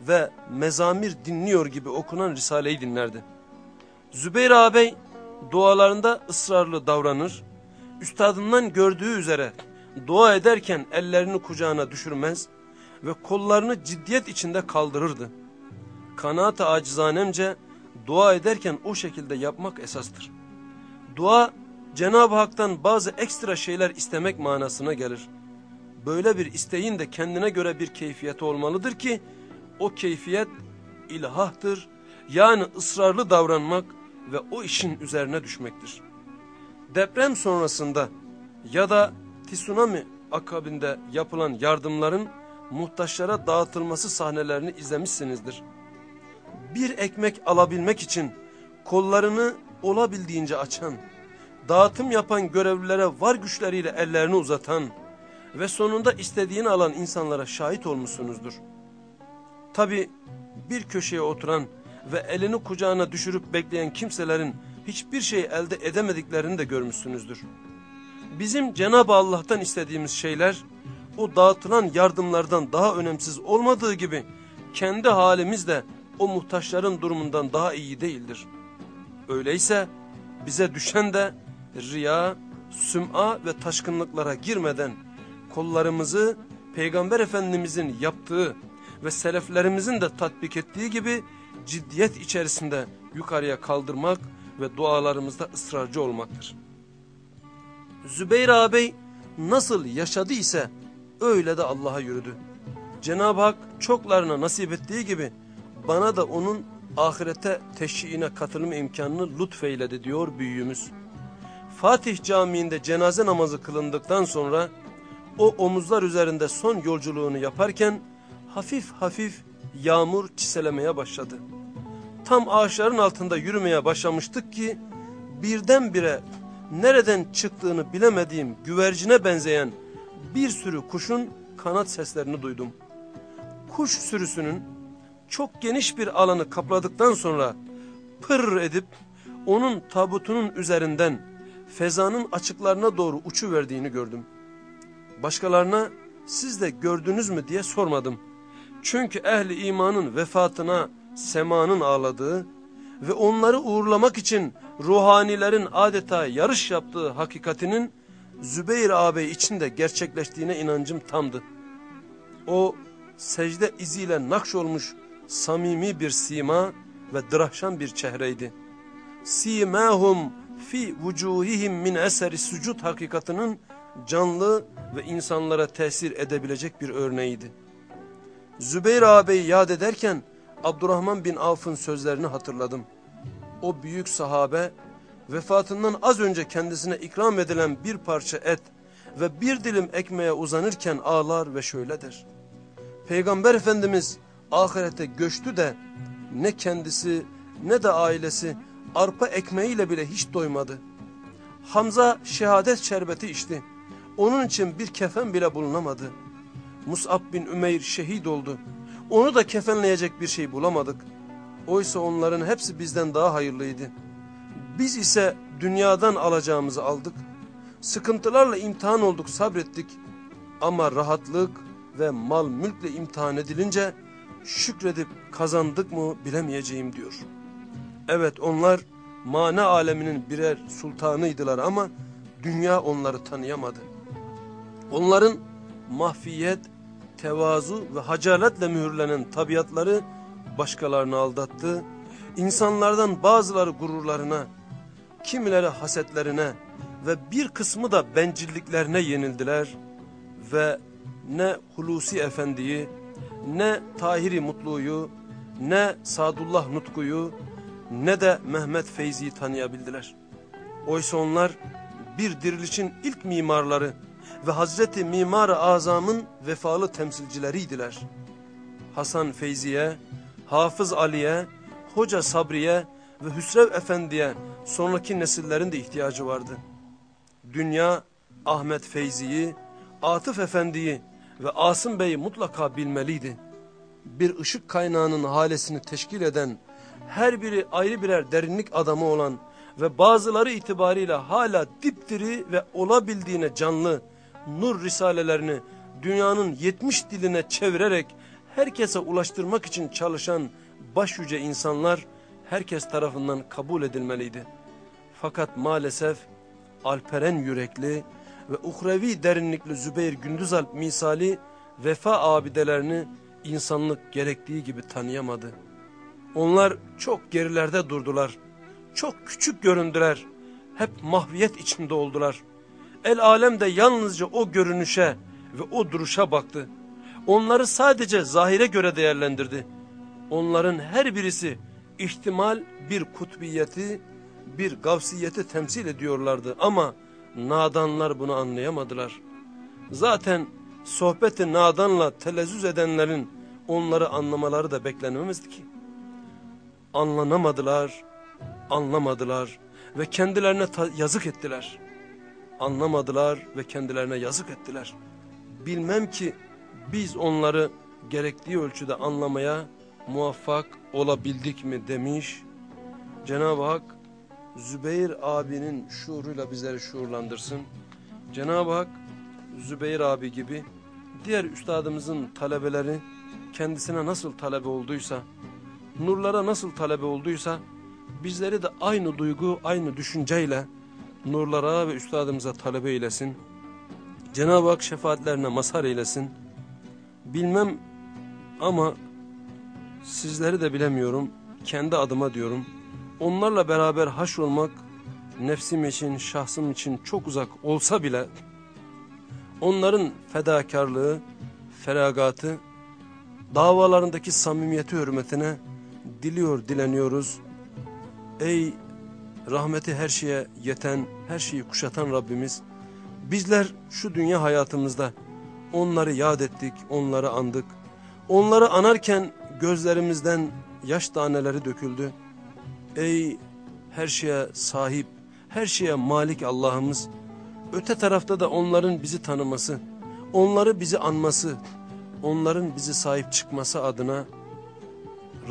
ve mezamir dinliyor gibi okunan Risale'yi dinlerdi. Zübeyir ağabey dualarında ısrarlı davranır, üstadından gördüğü üzere dua ederken ellerini kucağına düşürmez ve kollarını ciddiyet içinde kaldırırdı. Kanaat-ı acizanemce dua ederken o şekilde yapmak esastır. Dua Cenab-ı Hak'tan bazı ekstra şeyler istemek manasına gelir. Böyle bir isteğin de kendine göre bir keyfiyeti olmalıdır ki o keyfiyet ilahahtır. Yani ısrarlı davranmak ve o işin üzerine düşmektir. Deprem sonrasında ya da tsunami akabinde yapılan yardımların muhtaçlara dağıtılması sahnelerini izlemişsinizdir. Bir ekmek alabilmek için kollarını olabildiğince açan, dağıtım yapan görevlilere var güçleriyle ellerini uzatan ve sonunda istediğini alan insanlara şahit olmuşsunuzdur. Tabi bir köşeye oturan ve elini kucağına düşürüp bekleyen kimselerin hiçbir şey elde edemediklerini de görmüşsünüzdür. Bizim Cenab-ı Allah'tan istediğimiz şeyler o dağıtılan yardımlardan daha önemsiz olmadığı gibi kendi halimiz de o muhtaçların durumundan daha iyi değildir. Öyleyse bize düşen de riya, süm'a ve taşkınlıklara girmeden kollarımızı Peygamber Efendimizin yaptığı ve seleflerimizin de tatbik ettiği gibi ciddiyet içerisinde yukarıya kaldırmak ve dualarımızda ısrarcı olmaktır. Zübeyir ağabey nasıl yaşadı ise öyle de Allah'a yürüdü. Cenab-ı Hak çoklarına nasip ettiği gibi bana da onun ahirete teşhiine katılma imkanını lütfeyledi diyor büyüğümüz. Fatih Camii'nde cenaze namazı kılındıktan sonra o omuzlar üzerinde son yolculuğunu yaparken hafif hafif yağmur çiselemeye başladı. Tam ağaçların altında yürümeye başlamıştık ki birdenbire nereden çıktığını bilemediğim güvercine benzeyen bir sürü kuşun kanat seslerini duydum. Kuş sürüsünün çok geniş bir alanı kapladıktan sonra pır edip onun tabutunun üzerinden fezanın açıklarına doğru uçu verdiğini gördüm. Başkalarına siz de gördünüz mü diye sormadım. Çünkü ehli imanın vefatına semanın ağladığı ve onları uğurlamak için ruhanilerin adeta yarış yaptığı hakikatinin Zübeyir ağabey için de gerçekleştiğine inancım tamdı. O secde iziyle nakş olmuş samimi bir sima ve drahşan bir çehreydi. Simahum fi vucuhihim min eseri sucud hakikatının canlı ve insanlara tesir edebilecek bir örneğiydi. Zübeyir ağabeyi yad ederken Abdurrahman bin Avf'ın sözlerini hatırladım. O büyük sahabe vefatından az önce kendisine ikram edilen bir parça et ve bir dilim ekmeğe uzanırken ağlar ve şöyle der. Peygamber Efendimiz ahirete göçtü de ne kendisi ne de ailesi arpa ekmeğiyle bile hiç doymadı. Hamza şehadet şerbeti içti. Onun için bir kefen bile bulunamadı. Mus'ab bin Ümeyr şehit oldu. Onu da kefenleyecek bir şey bulamadık. Oysa onların hepsi bizden daha hayırlıydı. Biz ise dünyadan alacağımızı aldık. Sıkıntılarla imtihan olduk sabrettik. Ama rahatlık ve mal mülkle imtihan edilince şükredip kazandık mı bilemeyeceğim diyor. Evet onlar mana aleminin birer sultanıydılar ama dünya onları tanıyamadı. Onların mahfiyet, tevazu ve hacaletle mühürlenen tabiatları başkalarını aldattı. İnsanlardan bazıları gururlarına, kimileri hasetlerine ve bir kısmı da bencilliklerine yenildiler ve ne Hulusi Efendi'yi, ne Tahiri Mutlu'yu, ne Sadullah Nutku'yu, ne de Mehmet Feyzi'yi tanıyabildiler. Oysa onlar bir dirilişin ilk mimarları ve Hazreti Mimar-ı Azam'ın vefalı temsilcileriydiler. Hasan Feyzi'ye, Hafız Ali'ye, Hoca Sabri'ye ve Hüsrev Efendi'ye sonraki nesillerin de ihtiyacı vardı. Dünya Ahmet Feyzi'yi, Atıf Efendi'yi ve Asım Bey'i mutlaka bilmeliydi. Bir ışık kaynağının halesini teşkil eden, her biri ayrı birer derinlik adamı olan ve bazıları itibariyle hala dipdiri ve olabildiğine canlı nur risalelerini dünyanın yetmiş diline çevirerek herkese ulaştırmak için çalışan başyüce insanlar herkes tarafından kabul edilmeliydi. Fakat maalesef alperen yürekli ve uhrevi derinlikli Zübeyir Gündüzalp misali vefa abidelerini insanlık gerektiği gibi tanıyamadı. Onlar çok gerilerde durdular. Çok küçük göründüler. Hep mahviyet içinde oldular. El alem de yalnızca o görünüşe ve o duruşa baktı. Onları sadece zahire göre değerlendirdi. Onların her birisi ihtimal bir kutbiyeti, bir gavsiyeti temsil ediyorlardı ama nadanlar bunu anlayamadılar. Zaten sohbeti nadanla telezzüz edenlerin onları anlamaları da beklenemezdi ki. Anlanamadılar, anlamadılar ve kendilerine yazık ettiler. Anlamadılar ve kendilerine yazık ettiler. Bilmem ki biz onları gerektiği ölçüde anlamaya muvaffak olabildik mi demiş. Cenab-ı Hak Zübeyir abinin şuuruyla bizleri şuurlandırsın. Cenab-ı Hak Zübeyir abi gibi diğer üstadımızın talebeleri kendisine nasıl talebe olduysa, nurlara nasıl talebe olduysa bizleri de aynı duygu, aynı düşünceyle nurlara ve üstadımıza talebe eylesin. Cenab-ı Hak şefaatlerine mazhar eylesin. Bilmem ama sizleri de bilemiyorum. Kendi adıma diyorum. Onlarla beraber haş olmak nefsim için, şahsım için çok uzak olsa bile onların fedakarlığı, feragatı, davalarındaki samimiyeti hürmetine diliyor, dileniyoruz. Ey rahmeti her şeye yeten, her şeyi kuşatan Rabbimiz, bizler şu dünya hayatımızda onları yad ettik, onları andık. Onları anarken gözlerimizden yaş taneleri döküldü. Ey her şeye sahip, her şeye malik Allah'ımız, öte tarafta da onların bizi tanıması, onları bizi anması, onların bizi sahip çıkması adına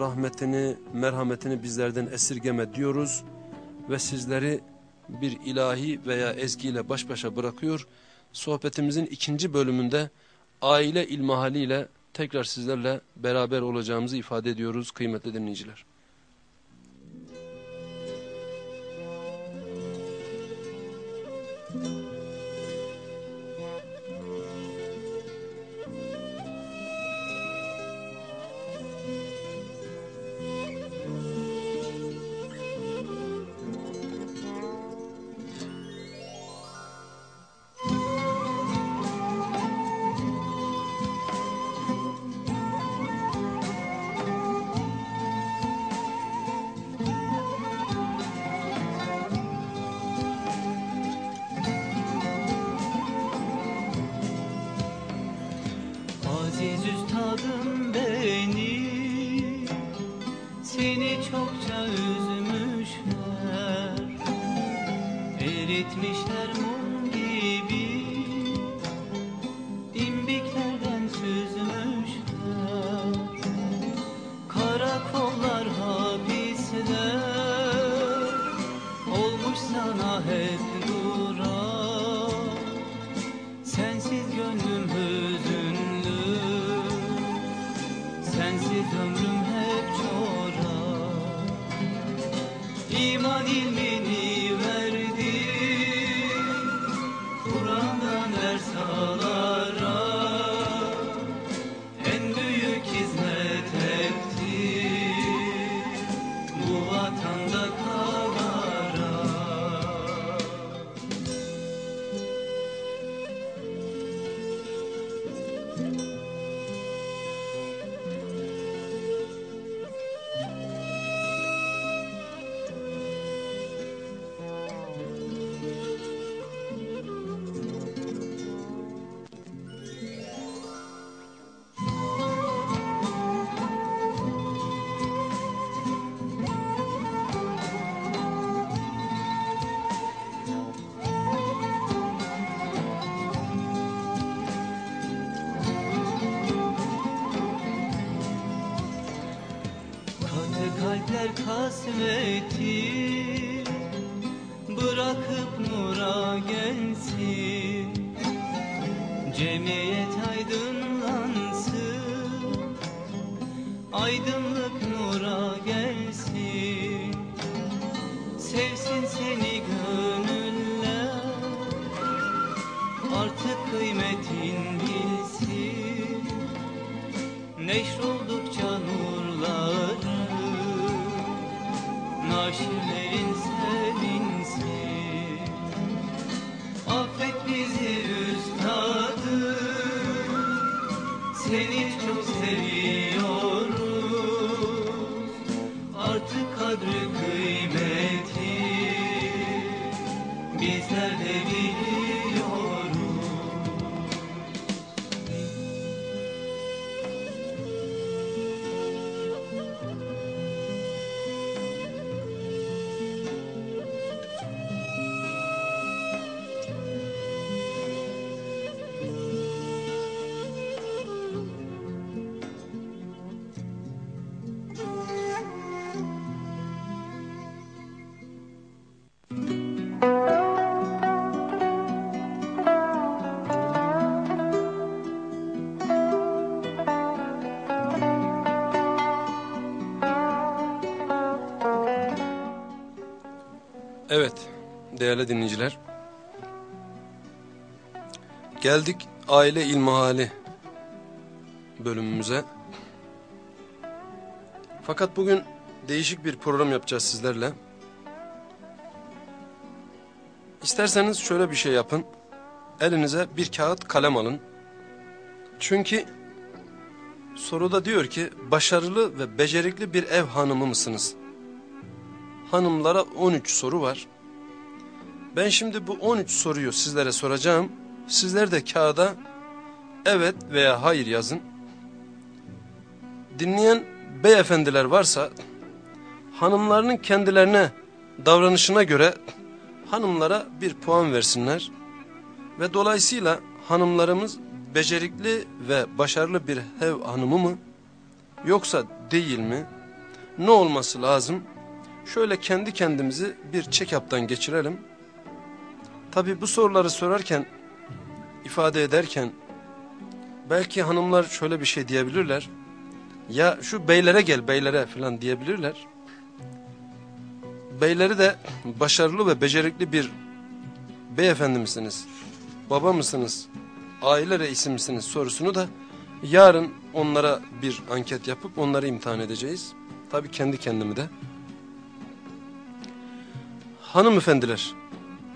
rahmetini, merhametini bizlerden esirgeme diyoruz ve sizleri bir ilahi veya ezgiyle baş başa bırakıyor. Sohbetimizin ikinci bölümünde aile ilmahaliyle tekrar sizlerle beraber olacağımızı ifade ediyoruz kıymetli dinleyiciler. Değerli dinleyiciler. Geldik aile ilmihali bölümümüze. Fakat bugün değişik bir program yapacağız sizlerle. İsterseniz şöyle bir şey yapın. Elinize bir kağıt kalem alın. Çünkü soruda diyor ki başarılı ve becerikli bir ev hanımı mısınız? hanımlara 13 soru var. Ben şimdi bu 13 soruyu sizlere soracağım. Sizler de kağıda evet veya hayır yazın. Dinleyen beyefendiler varsa hanımlarının kendilerine davranışına göre hanımlara bir puan versinler. Ve dolayısıyla hanımlarımız becerikli ve başarılı bir ev hanımı mı yoksa değil mi? Ne olması lazım? şöyle kendi kendimizi bir check-up'tan geçirelim. Tabi bu soruları sorarken, ifade ederken belki hanımlar şöyle bir şey diyebilirler. Ya şu beylere gel beylere falan diyebilirler. Beyleri de başarılı ve becerikli bir beyefendi misiniz, baba mısınız, aile reisi misiniz sorusunu da yarın onlara bir anket yapıp onları imtihan edeceğiz. Tabi kendi kendimi de. Hanımefendiler,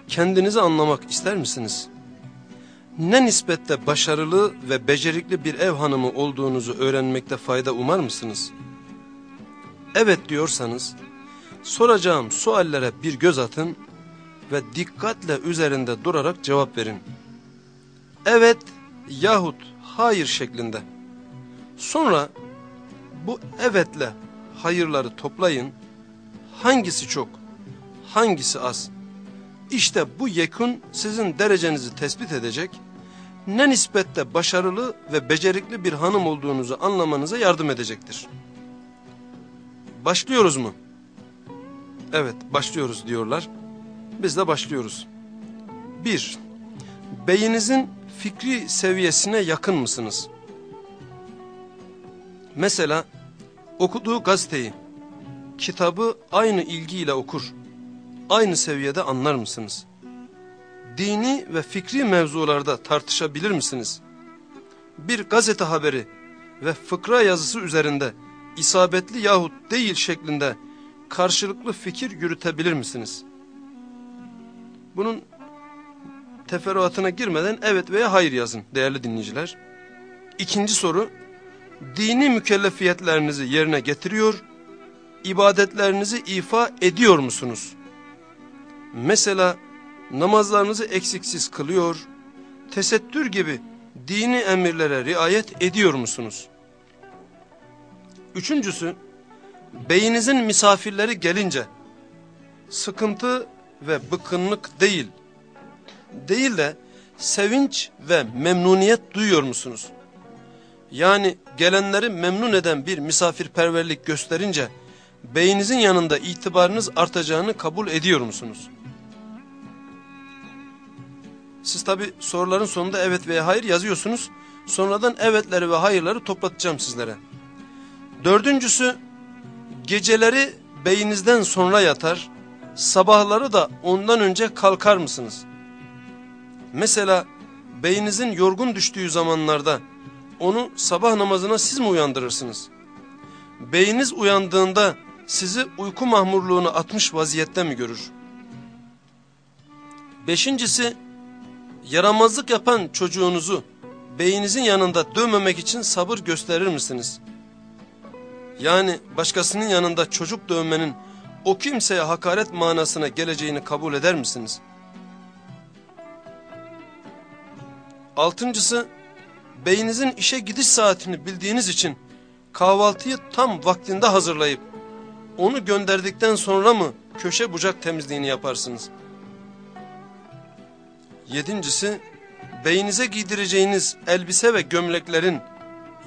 kendinizi anlamak ister misiniz? Ne nispette başarılı ve becerikli bir ev hanımı olduğunuzu öğrenmekte fayda umar mısınız? Evet diyorsanız, soracağım suallere bir göz atın ve dikkatle üzerinde durarak cevap verin. Evet yahut hayır şeklinde. Sonra bu evetle hayırları toplayın. Hangisi çok, hangisi az? İşte bu yekun sizin derecenizi tespit edecek, ne nispette başarılı ve becerikli bir hanım olduğunuzu anlamanıza yardım edecektir. Başlıyoruz mu? Evet başlıyoruz diyorlar. Biz de başlıyoruz. Bir, beyinizin fikri seviyesine yakın mısınız? Mesela okuduğu gazeteyi, kitabı aynı ilgiyle okur aynı seviyede anlar mısınız? Dini ve fikri mevzularda tartışabilir misiniz? Bir gazete haberi ve fıkra yazısı üzerinde isabetli yahut değil şeklinde karşılıklı fikir yürütebilir misiniz? Bunun teferruatına girmeden evet veya hayır yazın değerli dinleyiciler. İkinci soru, dini mükellefiyetlerinizi yerine getiriyor, ibadetlerinizi ifa ediyor musunuz? Mesela namazlarınızı eksiksiz kılıyor, tesettür gibi dini emirlere riayet ediyor musunuz? Üçüncüsü, beyinizin misafirleri gelince sıkıntı ve bıkkınlık değil, değil de sevinç ve memnuniyet duyuyor musunuz? Yani gelenleri memnun eden bir misafirperverlik gösterince beyninizin yanında itibarınız artacağını kabul ediyor musunuz? Siz tabi soruların sonunda evet veya hayır yazıyorsunuz. Sonradan evetleri ve hayırları toplatacağım sizlere. Dördüncüsü geceleri beyinizden sonra yatar, sabahları da ondan önce kalkar mısınız? Mesela beyninizin yorgun düştüğü zamanlarda onu sabah namazına siz mi uyandırırsınız? Beyiniz uyandığında sizi uyku mahmurluğuna atmış vaziyette mi görür? Beşincisi yaramazlık yapan çocuğunuzu beyinizin yanında dövmemek için sabır gösterir misiniz? Yani başkasının yanında çocuk dövmenin o kimseye hakaret manasına geleceğini kabul eder misiniz? Altıncısı, beyninizin işe gidiş saatini bildiğiniz için kahvaltıyı tam vaktinde hazırlayıp onu gönderdikten sonra mı köşe bucak temizliğini yaparsınız? Yedincisi, beyinize giydireceğiniz elbise ve gömleklerin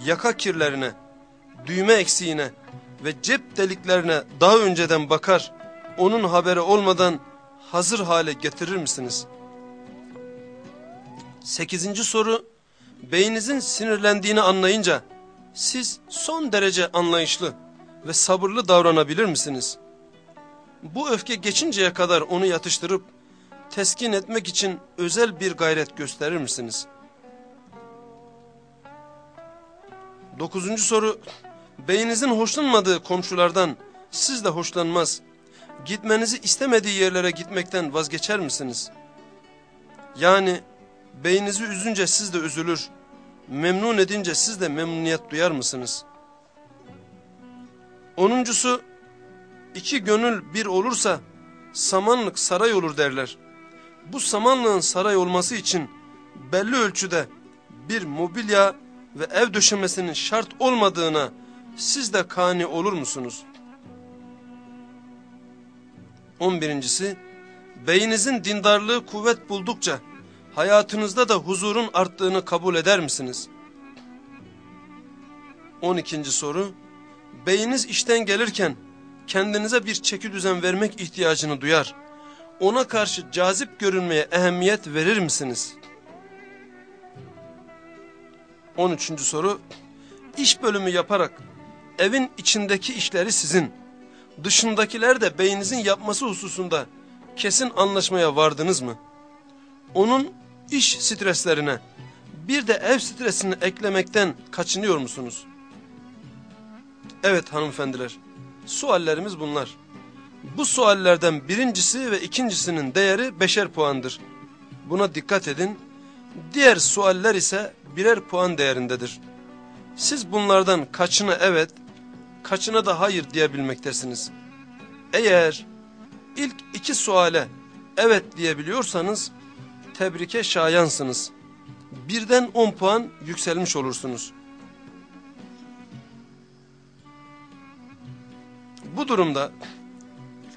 yaka kirlerine, düğme eksiğine ve cep deliklerine daha önceden bakar, onun haberi olmadan hazır hale getirir misiniz? Sekizinci soru, beyninizin sinirlendiğini anlayınca siz son derece anlayışlı ve sabırlı davranabilir misiniz? Bu öfke geçinceye kadar onu yatıştırıp teskin etmek için özel bir gayret gösterir misiniz? Dokuzuncu soru, beyninizin hoşlanmadığı komşulardan siz de hoşlanmaz, gitmenizi istemediği yerlere gitmekten vazgeçer misiniz? Yani beyinizi üzünce siz de üzülür, memnun edince siz de memnuniyet duyar mısınız? Onuncusu, iki gönül bir olursa samanlık saray olur derler. Bu samanlığın saray olması için belli ölçüde bir mobilya ve ev döşemesinin şart olmadığına siz de kani olur musunuz? On birincisi, beyninizin dindarlığı kuvvet buldukça hayatınızda da huzurun arttığını kabul eder misiniz? On ikinci soru, beyiniz işten gelirken kendinize bir çeki düzen vermek ihtiyacını duyar. Ona karşı cazip görünmeye ehemmiyet verir misiniz? 13. soru, iş bölümü yaparak evin içindeki işleri sizin, dışındakiler de beyninizin yapması hususunda kesin anlaşmaya vardınız mı? Onun iş streslerine bir de ev stresini eklemekten kaçınıyor musunuz? Evet hanımefendiler, suallerimiz bunlar. Bu suallerden birincisi ve ikincisinin değeri beşer puandır. Buna dikkat edin. Diğer sualler ise birer puan değerindedir. Siz bunlardan kaçına evet, kaçına da hayır diyebilmektesiniz. Eğer ilk iki suale evet diyebiliyorsanız tebrike şayansınız. Birden on puan yükselmiş olursunuz. Bu durumda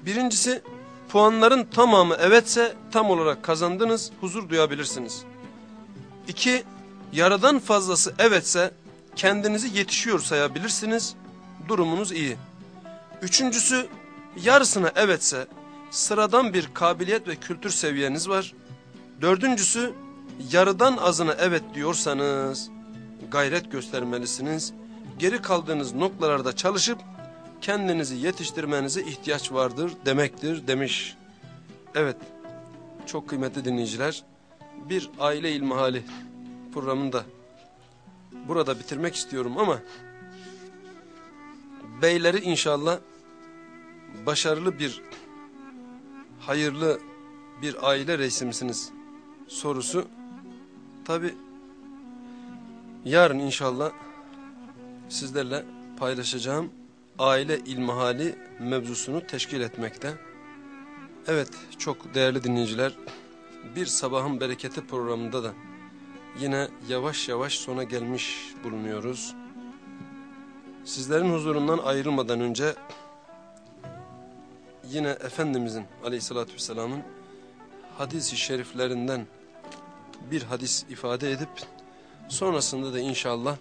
birincisi puanların tamamı evetse tam olarak kazandınız, huzur duyabilirsiniz. İki, yaradan fazlası evetse kendinizi yetişiyor sayabilirsiniz, durumunuz iyi. Üçüncüsü yarısına evetse sıradan bir kabiliyet ve kültür seviyeniz var. Dördüncüsü yarıdan azına evet diyorsanız gayret göstermelisiniz. Geri kaldığınız noktalarda çalışıp kendinizi yetiştirmenize ihtiyaç vardır demektir demiş. Evet çok kıymetli dinleyiciler bir aile ilmihali programında burada bitirmek istiyorum ama beyleri inşallah başarılı bir hayırlı bir aile reisi misiniz sorusu tabi yarın inşallah sizlerle paylaşacağım aile ilmihali mevzusunu teşkil etmekte. Evet çok değerli dinleyiciler bir sabahın bereketi programında da yine yavaş yavaş sona gelmiş bulunuyoruz. Sizlerin huzurundan ayrılmadan önce yine Efendimizin aleyhissalatü vesselamın hadis-i şeriflerinden bir hadis ifade edip sonrasında da inşallah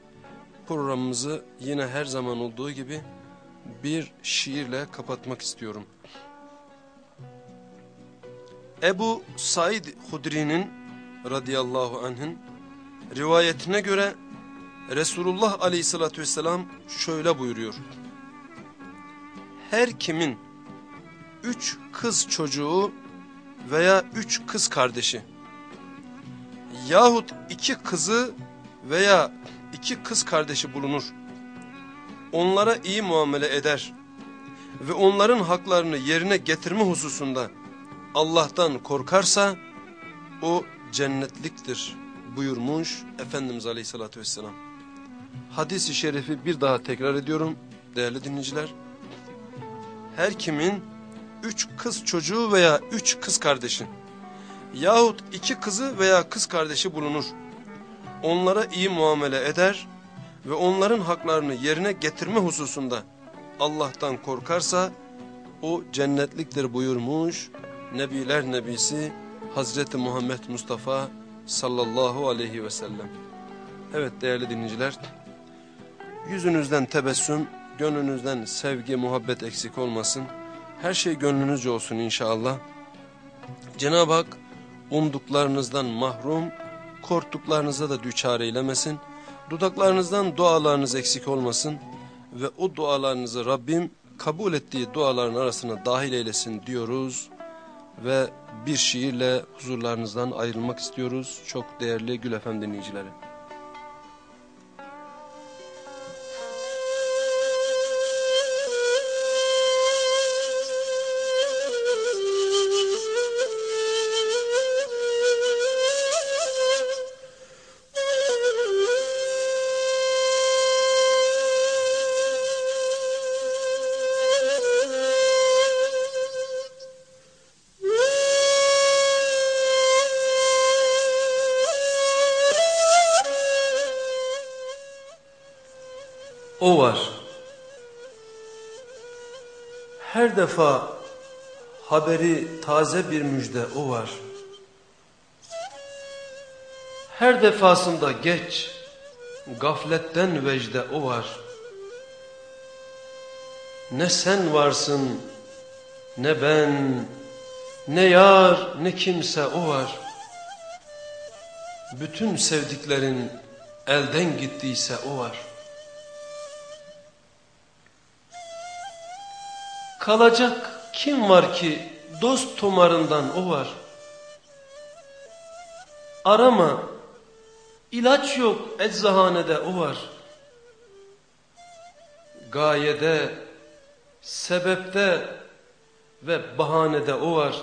programımızı yine her zaman olduğu gibi bir şiirle kapatmak istiyorum. Ebu Said Hudri'nin radıyallahu anh'ın rivayetine göre Resulullah aleyhissalatü vesselam şöyle buyuruyor. Her kimin üç kız çocuğu veya üç kız kardeşi yahut iki kızı veya iki kız kardeşi bulunur onlara iyi muamele eder ve onların haklarını yerine getirme hususunda Allah'tan korkarsa o cennetliktir buyurmuş Efendimiz Aleyhisselatü Vesselam. Hadis-i şerifi bir daha tekrar ediyorum değerli dinleyiciler. Her kimin üç kız çocuğu veya üç kız kardeşi yahut iki kızı veya kız kardeşi bulunur. Onlara iyi muamele eder ve onların haklarını yerine getirme hususunda Allah'tan korkarsa o cennetliktir buyurmuş Nebiler Nebisi Hazreti Muhammed Mustafa sallallahu aleyhi ve sellem. Evet değerli dinleyiciler, yüzünüzden tebessüm, gönlünüzden sevgi, muhabbet eksik olmasın. Her şey gönlünüzce olsun inşallah. Cenab-ı Hak umduklarınızdan mahrum, korktuklarınıza da düçar eylemesin. Dudaklarınızdan dualarınız eksik olmasın ve o dualarınızı Rabbim kabul ettiği duaların arasına dahil eylesin diyoruz ve bir şiirle huzurlarınızdan ayrılmak istiyoruz. Çok değerli Gül Efem dinleyicileri. Defa haberi taze bir müjde o var. Her defasında geç, gafletten vecde o var. Ne sen varsın, ne ben, ne yar, ne kimse o var. Bütün sevdiklerin elden gittiyse o var. Kalacak kim var ki dost tomarından o var. Arama, ilaç yok eczahanede o var. Gayede, sebepte ve bahanede o var.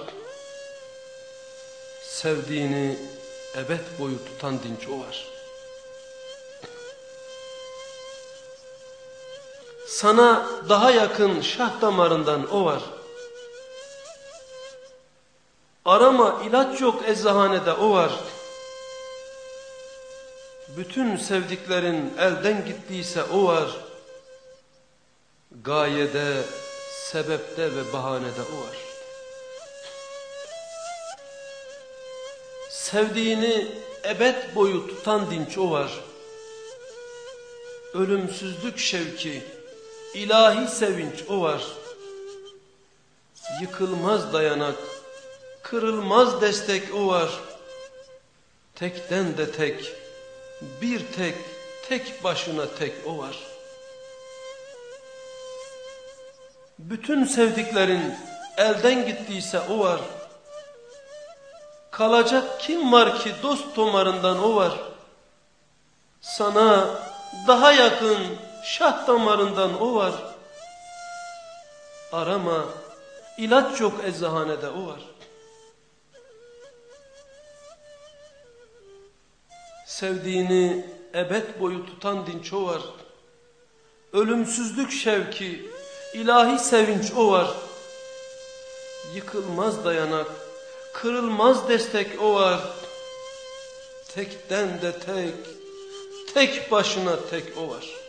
Sevdiğini ebed boyu tutan dinç o var. Sana daha yakın şah damarından o var. Arama ilaç yok eczahanede o var. Bütün sevdiklerin elden gittiyse o var. Gayede, sebepte ve bahanede o var. Sevdiğini ebed boyu tutan dinç o var. Ölümsüzlük şevki, ilahi sevinç o var. Yıkılmaz dayanak, kırılmaz destek o var. Tekten de tek, bir tek, tek başına tek o var. Bütün sevdiklerin elden gittiyse o var. Kalacak kim var ki dost tomarından o var. Sana daha yakın şah damarından o var. Arama, ilaç yok eczahanede o var. Sevdiğini ebed boyu tutan dinç o var. Ölümsüzlük şevki, ilahi sevinç o var. Yıkılmaz dayanak, kırılmaz destek o var. Tekten de tek, tek başına tek o var.